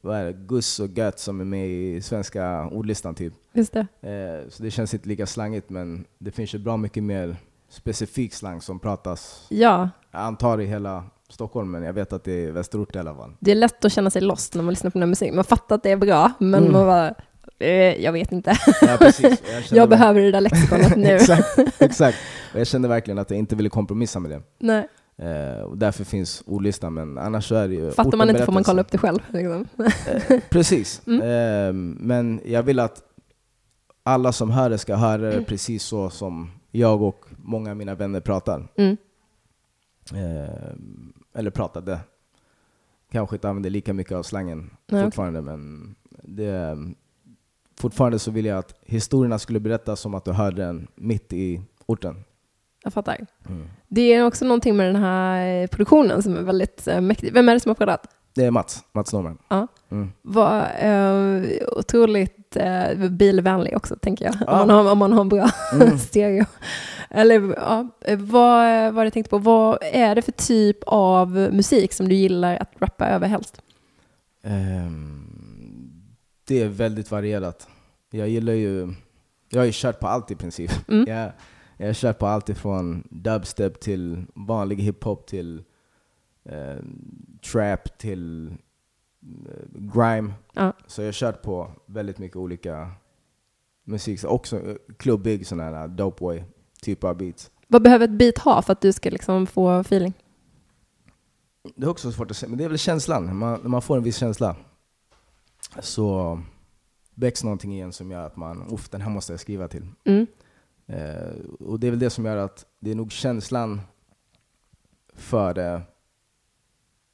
vad är det, Guss och Gött som är med i svenska ordlistan typ. Just det. Eh, så det känns inte lika slangigt men det finns ju bra mycket mer specifik slang som pratas, Ja, jag antar i hela Stockholm men jag vet att det är Västerort i alla fall. det är lätt att känna sig lost när man lyssnar på den här musiken. Man fattar att det är bra, men Mm. man bara, eh, jag vet inte. Ja, precis. Jag Jag, behöver det där lexikonet nu. exakt, exakt. Och jag kände verkligen att jag inte ville kompromissa med det. Nej. Eh, och därför finns ordlistan, men annars så är det ju Fattar man inte får man kolla upp det själv. Liksom. Eh, precis. Mm. Eh, men jag vill att alla som hör det ska höra Mm. det precis så som jag och många av mina vänner pratar. Mm. Eh, eller pratade. Kanske inte använder lika mycket av slangen Nej, fortfarande, men det, fortfarande så vill jag att historierna skulle berättas som att du hörde den mitt i orten. Jag fattar. Mm. Det är också någonting med den här produktionen som är väldigt eh, mäktig. Vem är det som har pratat? Det är Mats, Mats Norman. Ja. Mm. Var eh, otroligt eh, bilvänlig också, tänker jag. Ja. Om, man har, om man har en bra Mm. stereo. Eller ja, eh, vad, vad jag tänkte på, vad är det för typ av musik som du gillar att rappa över helst? Ehm, det är väldigt varierat. Jag gillar ju, jag har ju kört på allt i princip. Mm. Jag, jag har kört på allt ifrån dubstep till vanlig hiphop till eh, trap till eh, grime. Ja. Så jag har kört på väldigt mycket olika musik. Så också eh, klubbig sån här dope boy typ av beats. Vad behöver ett beat ha för att du ska liksom få feeling? Det är också svårt att säga, men det är väl känslan. När man, när man får en viss känsla så väcks någonting igen som gör att man, uff, den här måste jag skriva till. Mm. Eh, och det är väl det som gör att det är nog känslan för eh,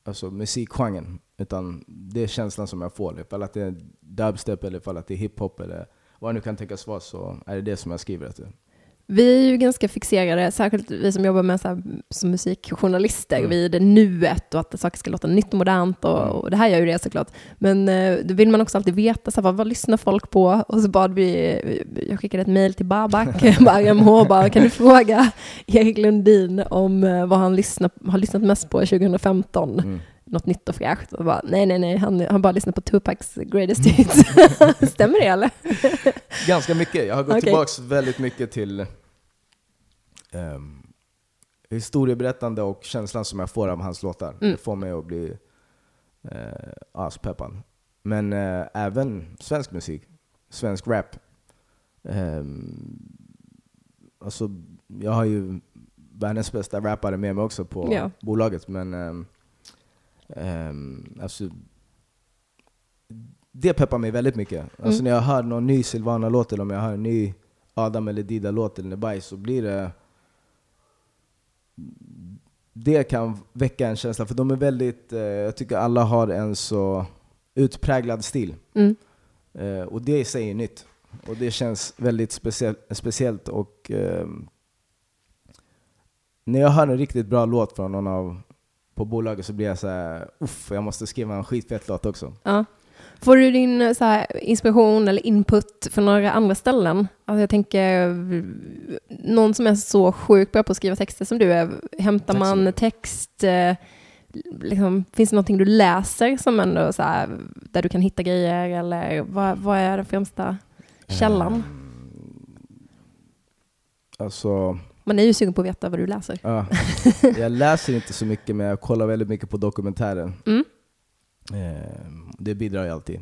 alltså musikgenren. Utan det är känslan som jag får. Ifall att det är dubstep eller ifall att det är hiphop eller vad det nu kan tänkas vara så är det det som jag skriver efter. Vi är ju ganska fixerade, särskilt vi som jobbar med så här, som musikjournalister, vid nuet och att saker ska låta nytt och modernt och, och det här gör ju det såklart. Men eh, då vill man också alltid veta, så här, vad, vad lyssnar folk på? Och så bad vi, jag skickade ett mejl till Babak, bara MH, bara kan du fråga Erik Lundin om eh, vad han lyssnar, har lyssnat mest på 2015? Mm. Något nytt och fräscht. Och bara, nej, nej, nej, han, han bara lyssnar på Tupacs greatest hits. Stämmer det eller? Ganska mycket. Jag har gått Okej. tillbaks väldigt mycket till um, historieberättande och känslan som jag får av hans låtar. Mm. Det får mig att bli uh, aspeppad. Men eh, även svensk musik, svensk rap. Um, alltså, jag har ju världens bästa rappare med mig också på Ja. bolaget, men um, um, alltså, det peppar mig väldigt mycket. Alltså Mm. när jag hör någon ny Silvana-låt eller om jag hör en ny Adam eller Dida-låt eller Nebaj så blir det... Det kan väcka en känsla, för de är väldigt... Eh, jag tycker alla har en så utpräglad stil. Mm. Eh, och det i sig är nytt. Och det känns väldigt speciell, speciellt och... ehm, när jag hör en riktigt bra låt från någon av på bolaget så blir jag så här, uff, jag måste skriva en skitfett låt också. Ja. Får du din eh, så här, inspiration eller input från några andra ställen? Alltså jag tänker, eh, någon som är så sjukt bra på att skriva texter som du är, hämtar man text, eh, liksom, finns det någonting du läser som ändå så här, där du kan hitta grejer eller vad, vad är den främsta källan? Alltså, Man är ju sugen på att veta vad du läser. ja, jag läser inte så mycket men jag kollar väldigt mycket på dokumentärer. Mm. Ehm, det bidrar ju alltid.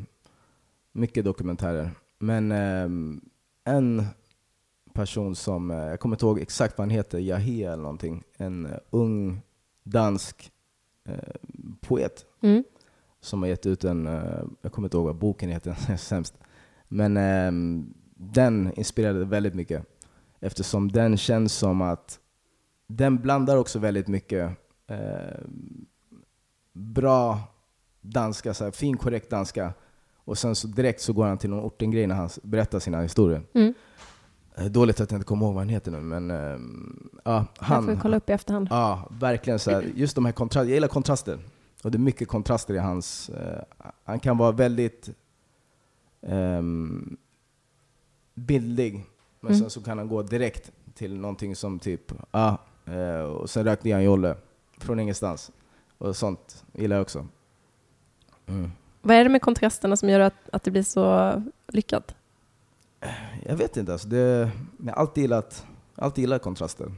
Mycket dokumentärer. Men ehm, en person som, eh, jag kommer inte ihåg exakt vad han heter, Yahi eller någonting. En eh, ung dansk eh, poet Mm. som har gett ut en, eh, jag kommer inte ihåg vad boken heter, sämst. Men den inspirerade väldigt mycket. Eftersom den känns som att den blandar också väldigt mycket eh, bra danska, så här, fin korrekt danska. Och sen så direkt så går han till någon ortengrej när han berättar sina historier. Mm. Eh, Dåligt att jag inte kommer ihåg vad han heter nu, men ehm, ja, Han, får vi kolla upp i efterhand. Ja, verkligen så här, just de här kontrasterna. Jag gillar kontraster. Och det är mycket kontraster i hans... eh, han kan vara väldigt ehm, bildlig, men Mm. sen så kan han gå direkt till någonting som typ, ah, eh, och sen rökte jag en jolle från ingenstans. Och sånt gillar jag också. Mm. Vad är det med kontrasterna som gör att, att det blir så lyckat? Jag vet inte, alltså det, jag har alltid gillat, alltid gillat kontraster.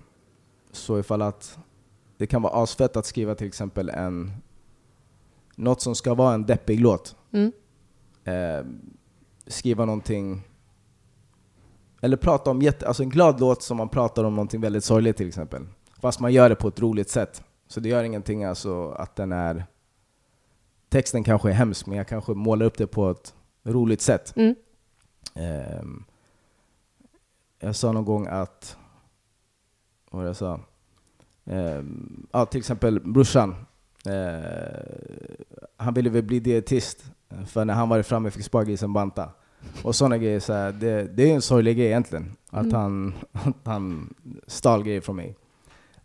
Så ifall att det kan vara asfett att skriva till exempel en, något som ska vara en deppig låt. Mm. Eh, skriva någonting, eller prata om jätte, alltså en glad låt som man pratar om någonting väldigt sorgligt till exempel. Fast man gör det på ett roligt sätt. Så det gör ingenting alltså att den är, texten kanske är hemsk men jag kanske målar upp det på ett roligt sätt. Mm. Ehm, jag sa någon gång att, vad jag sa? Ehm, ja, till exempel brorsan, eh, han ville väl bli dietist för när han var framme fick spargrisen banta. Och sådana grejer, så här, det, det är en sorglig grej egentligen. Att, Mm. han, att han stal grejer från mig.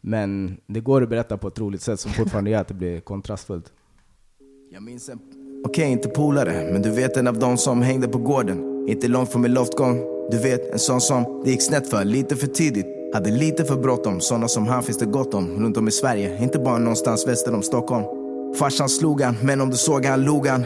Men det går att berätta på ett roligt sätt som fortfarande gör att det blir kontrastfullt. Jag minns en... Okej, inte polare, men du vet en av dem som hängde på gården. Inte långt från min loftgång. Du vet, en sån som det gick snett för lite för tidigt. Hade lite för bråttom. Såna som han finns det gott om runt om i Sverige. Inte bara någonstans väster om Stockholm. Farsan slog han, men om du såg han log han.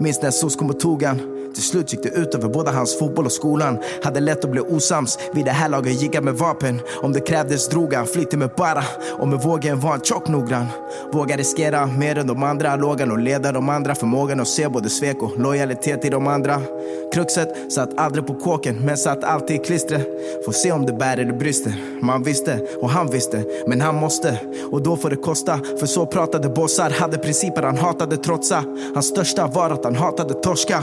Minns när SOS kom och tog han. Till slut gick det ut över både hans fotboll och skolan. Hade lätt att bli osams. Vid det här laget gick han med vapen. Om det krävdes drog han. Flyttade med bara. Och med vågen var han tjock noggrann. Våga riskera mer än de andra. Lågan och leda de andra. Förmågan att se både svek och lojalitet i de andra. Kruxet satt aldrig på kåken, men satt alltid i klistret. Får se om det bär eller brister. Man visste, och han visste, men han måste. Och då får det kosta, för så pratade bossar. Hade principer han hatade trotsa. Hans största var att han hatade torska.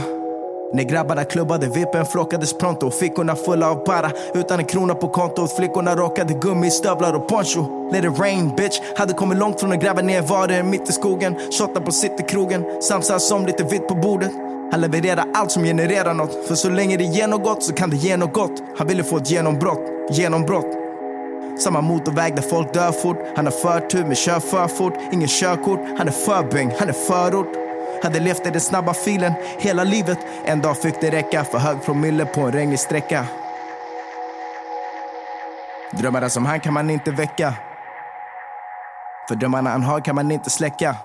När grabbarna klubbade vippen flockades pronto. Fickorna fulla av para. Utan en krona på kontot, flickorna rockade gummistövlar och poncho. Let it rain bitch, hade kommit långt från att gräva ner varor mitt i skogen. Shotta på citykrogen, samsas som lite vitt på bordet. Han levererar allt som genererar något. För så länge det ger något gott så kan det ge något. Gott Han ville få ett genombrott, genombrott. Samma motorväg där folk dör fort. Han har förtur men kör för fort. Ingen körkort, han är för bäng, han är förort. Hade levt i den snabba filen hela livet. En dag fick det räcka för hög promille på en regnig sträcka. Drömmarna som han kan man inte väcka. För drömmarna han har kan man inte släcka.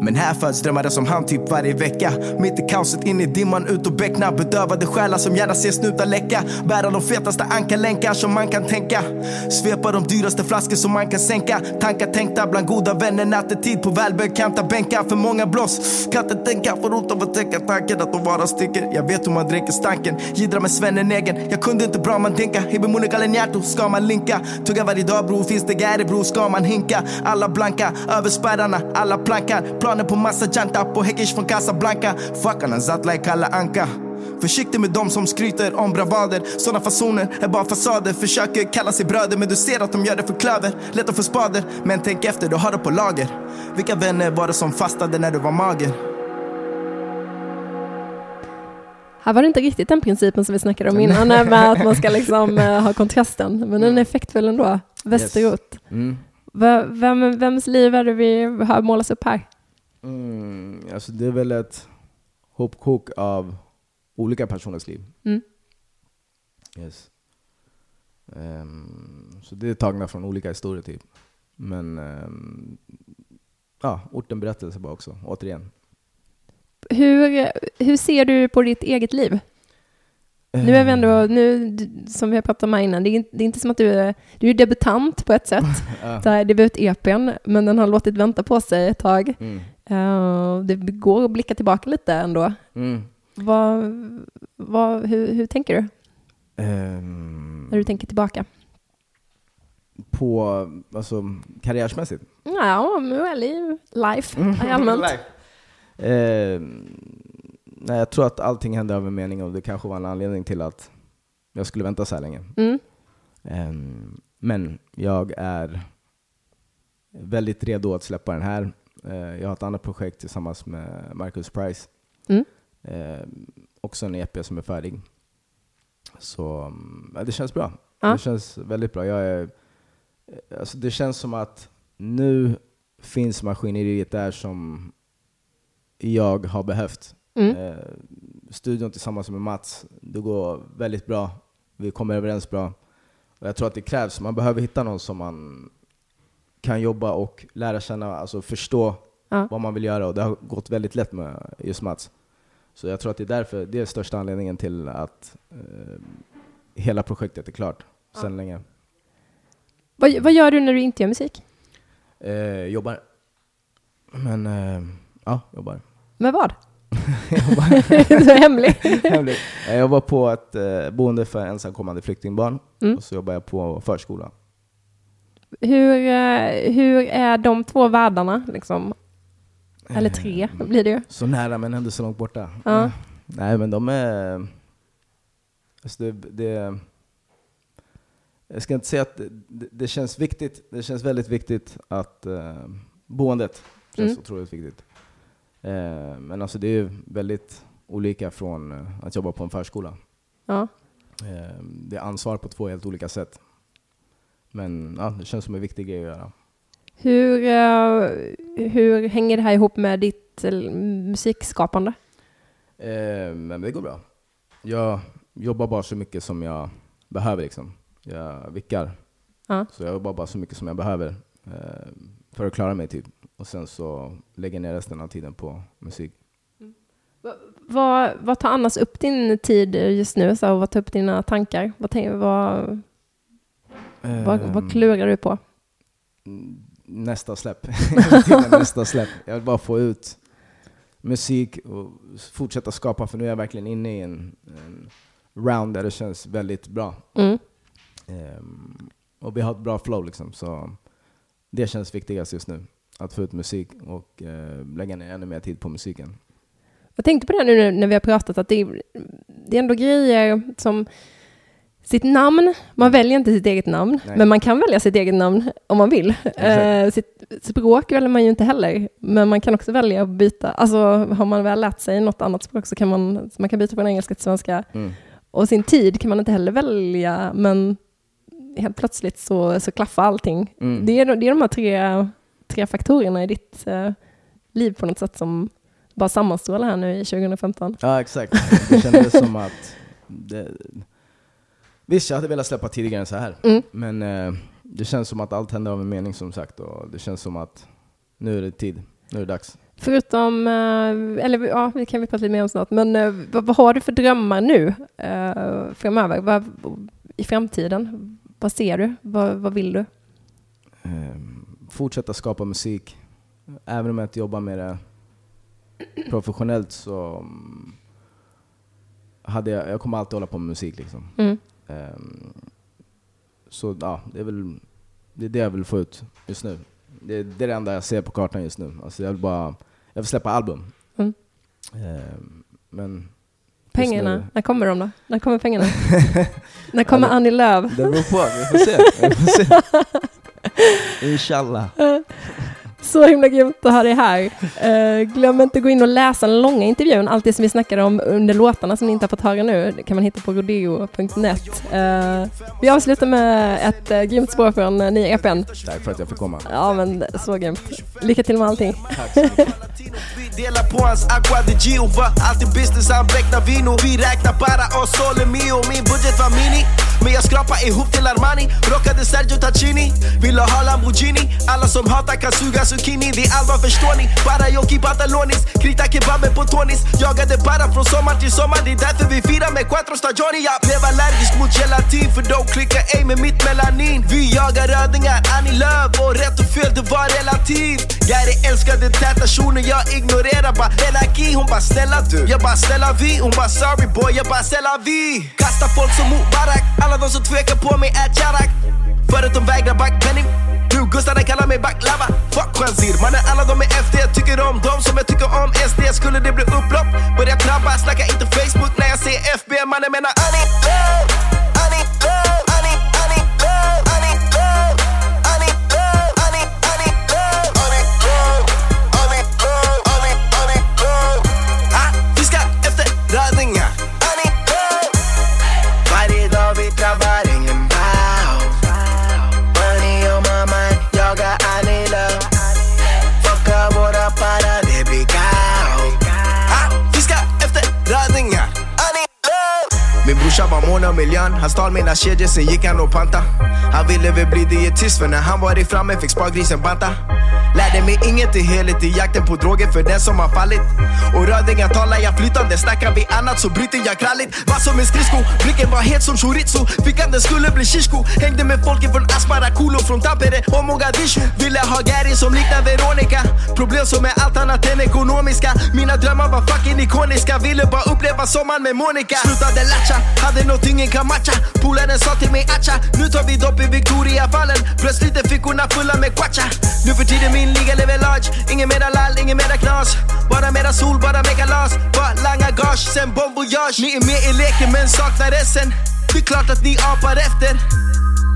Men här föds drömmare som han typ varje vecka. Mitt i kaoset, in i dimman, ut och beckna. Bedövade själar som gärna ser snutar läcka. Bära de fetaste ankarlänkar som man kan tänka. Svepa de dyraste flaskor som man kan sänka. Tankar tänkta bland goda vänner, nattetid på välbekanta bänkar. För många blås, kan inte tänka. Får ont av att tänka tanken att de bara sticker. Jag vet hur man dricker stanken. Jiddrar med svennen egen. Jag kunde inte bra man tänka. Hibi munikalen ska man linka. Tugga varje dag bror, finns det gäri bror, ska man hinka. Alla blanka, över spärrarna, alla plankar. Planer på massa janta på Häckish från Casablanca. Fuckarna satt like Kalle Anka. Försiktig med dem som skryter om bravader. Såna fasoner är bara fasader. Försöker kalla sig bröder men du ser att de gör det för klöver. Att få spader, men tänk efter, du har det på lager. Vilka vänner var det som fastade när du var mager? Här var det inte riktigt den principen som vi snackade om innan, med att man ska liksom eh, ha kontrasten, men den är effektfull ändå. Västerort. Mm. V- Vem, vems liv är det vi har målas upp här? Mm, alltså det är väl ett hopkok av olika personers liv. Mm. Yes. Ehm, så det är tagna från olika historier typ. Men ehm, ja, orten berättelse bara också, återigen. Hur, hur ser du på ditt eget liv? Nu är vi ändå, nu, som vi har pratat om här innan, det är, inte- det är inte som att du är, du är debutant på ett sätt. Ja. Debut-EPn, men den har låtit vänta på sig ett tag. Mm. Eh, det går att blicka tillbaka lite ändå. Mm. Vad, vad, hur, hur tänker du Ehm, när du tänker tillbaka? på, alltså karriärsmässigt? Ja, well, i life Mm. allmänt. Ehm, nej, jag tror att allting hände över mening och det kanske var en anledning till att jag skulle vänta så här länge. Mm. Ehm, men jag är väldigt redo att släppa den här. Eh, jag har ett annat projekt tillsammans med Marcus Price. Mm. Ehm, också en EP som är färdig. Så mm, det känns bra. Ja. Det känns väldigt bra. Jag är, alltså det känns som att nu finns maskineriet där som jag har behövt. Mm. Eh, studion tillsammans med Mats, det går väldigt bra. Vi kommer överens bra. Och jag tror att det krävs. Man behöver hitta någon som man kan jobba och lära känna, alltså förstå Ja. vad man vill göra. Och det har gått väldigt lätt med just Mats. Så jag tror att det är därför, det är största anledningen till att eh, hela projektet är klart sedan länge. Vad, vad gör du när du inte gör musik? Eh, jobbar. Men, eh, ja, jobbar. Med vad? du är hemlig. Hemligt. Jag jobbar på ett eh, boende för ensamkommande flyktingbarn Mm. och så jobbar jag på förskola. Hur, eh, hur är de två världarna? Liksom? Eller tre blir det ju. Så nära men ändå så långt borta. Ja. Nej men de är... Alltså det, det, jag ska inte säga att det, det, känns viktigt. Det känns väldigt viktigt att eh, boendet känns Mm. otroligt viktigt. Eh, men alltså det är ju väldigt olika från eh, att jobba på en förskola. Ja. Eh, det är ansvar på två helt olika sätt. Men ja, det känns som en viktig grej att göra. Hur, eh, hur hänger det här ihop med ditt eh, musikskapande? Eh, men det går bra. Jag jobbar bara så mycket som jag behöver. Liksom. Jag vickar. Ja. Så jag jobbar bara så mycket som jag behöver eh, för att klara mig. Typ. Och sen så lägger jag ner resten av tiden på musik. Vad, vad tar annars upp din tid just nu? Så, vad tar upp dina tankar? Vad, tänk, vad, vad, vad klurar du på? mm, Nästa släpp. Nästa släpp. Jag vill bara få ut musik och fortsätta skapa för nu är jag verkligen inne i en, en round där det känns väldigt bra. Mm. Ehm, och vi har ett bra flow liksom, så det känns viktigast just nu. Att få ut musik och eh, lägga ner ännu mer tid på musiken. Jag tänkte på det nu när vi har pratat, att det är, det är ändå grejer som sitt namn, man väljer inte sitt eget namn, Nej. men man kan välja sitt eget namn om man vill. Eh, sitt språk väljer man ju inte heller, men man kan också välja att byta. Alltså har man väl lärt sig något annat språk så kan man, man kan byta från engelska till svenska. Mm. Och sin tid kan man inte heller välja, men helt plötsligt så, så klaffar allting. Mm. Det, är, det är de här tre, tre faktorerna i ditt eh, liv på något sätt som bara sammanstrålar här nu i 2015. Ja, exakt. Det kändes som att... Det, visst, jag hade velat släppa tidigare än så här. Mm. Men eh, det känns som att allt händer av en mening som sagt. Och det känns som att nu är det tid. Nu är det dags. Förutom, eh, eller ja, det kan vi prata lite mer om snart, men eh, vad, vad har du för drömmar nu eh, framöver? Vad, I framtiden? Vad ser du? Vad, vad vill du? Eh, fortsätta skapa musik. Även om jag inte jobbar med det professionellt så mm, hade jag, jag kommer alltid hålla på med musik liksom. Mm. Ehm, så ja, det är väl det, är det jag vill få ut just nu. Det, det är det enda jag ser på kartan just nu. Alltså jag vill bara, jag vill släppa album. Mm. Ehm, men Pengarna, nu- när kommer de då? När kommer pengarna? när kommer det- Annie Lööf? Det beror på, vi får se. Vi får se. Inshallah. Så himla grymt att ha dig här. Eh, glöm inte att gå in och läsa den långa intervjun. Allt det som vi snackade om under låtarna som ni inte har fått höra nu det kan man hitta på rodeo.net. Eh, vi avslutar med ett uh, grymt spår från uh, nya EPn. Tack för att jag fick komma. Ja, men så grymt. Lycka till med allting. Tack så mycket. Vi delar på hans aqua de Gio alltid business, han becknar vino Vi räknar bara oss sole mio Min budget var mini Men jag skrapar ihop till Armani Rockade Sergio Tacchini Ville ha Lamborghini Alla som hatar kan suga zucchini Det är allvar förstår ni. Bara Jocki Pantalonis. Krita kebaben på tonis. Jagade bara från sommar till sommar. Det är därför vi firar med quattro stagioni. Jag blev allergisk mot gelatin För då klickar ej med mitt melanin. Vi jagar rödingar, Annie Lööf. Och rätt och fel det var relativt. Gary älskade täta shunon Jag ignorerar bara Elaki Hon bara snälla du. Jag bara snälla vi. Hon bara sorry boy. Jag bara snälla vi. Kasta folk som Mubarak. Alla de som tvekar på mig är Charak För att de vägrar backpenning nu Gustav kallar mig baklava. Fuck Kwanzir Mannen alla de är efter Jag tycker om dem som jag tycker om SD Skulle det bli upplopp? Börja trabba Snacka inte Facebook när jag säger FB Mannen menar Annie Brorsan var mån om miljön Han stal mina kedjor, sen gick han och panta Han ville väl bli dietist för när han var i framme fick spargrisen banta. Lärde mig inget i helhet i jakten på droger för den som har fallit. Och rödingar talar jag flytande, snackar vi annat så bryter jag kralligt. Var som en skridsko, blicken var het som chorizo. Fickan den skulle bli shishko. Hängde med folket från Asmara, Kulo, från Tampere och Mogadishu. Ville ha Gary som liknar Veronica. Problem som är allt annat än ekonomiska. Mina drömmar var fucking ikoniska. Ville bara uppleva sommaren med Monica. Slutade latcha, hade nåt ingen kan matcha. Polaren sa till mig acha. Nu tar vi dopp i Victoriafallen. Plötsligt är fickorna fulla med quacha Nu för tiden min min liga lever large Ingen mera lall, ingen mera knas. Bara mera sol, bara mer kalas. Bara langa gage, sen bon voyage Ni är med i leken men saknar resten Det är klart att ni apar efter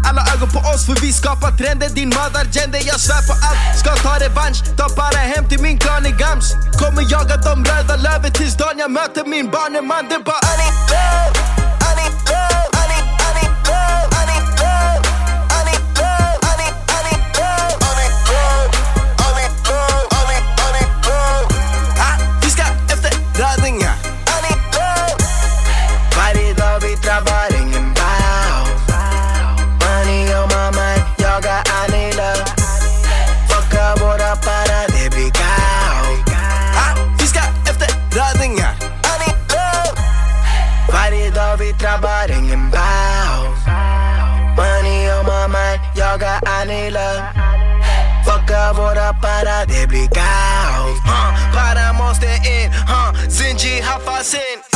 alla ögon på oss för vi skapar trender Din mödargender, jag svär på allt Ska ta revansch, ta bara hem till min klan i Gams Kommer jaga de röda löven tills dagen jag möter min barneman Det är bara Fuckar våra parar, det blir kaos uh, Para måste in, uh, Zinji Hafasin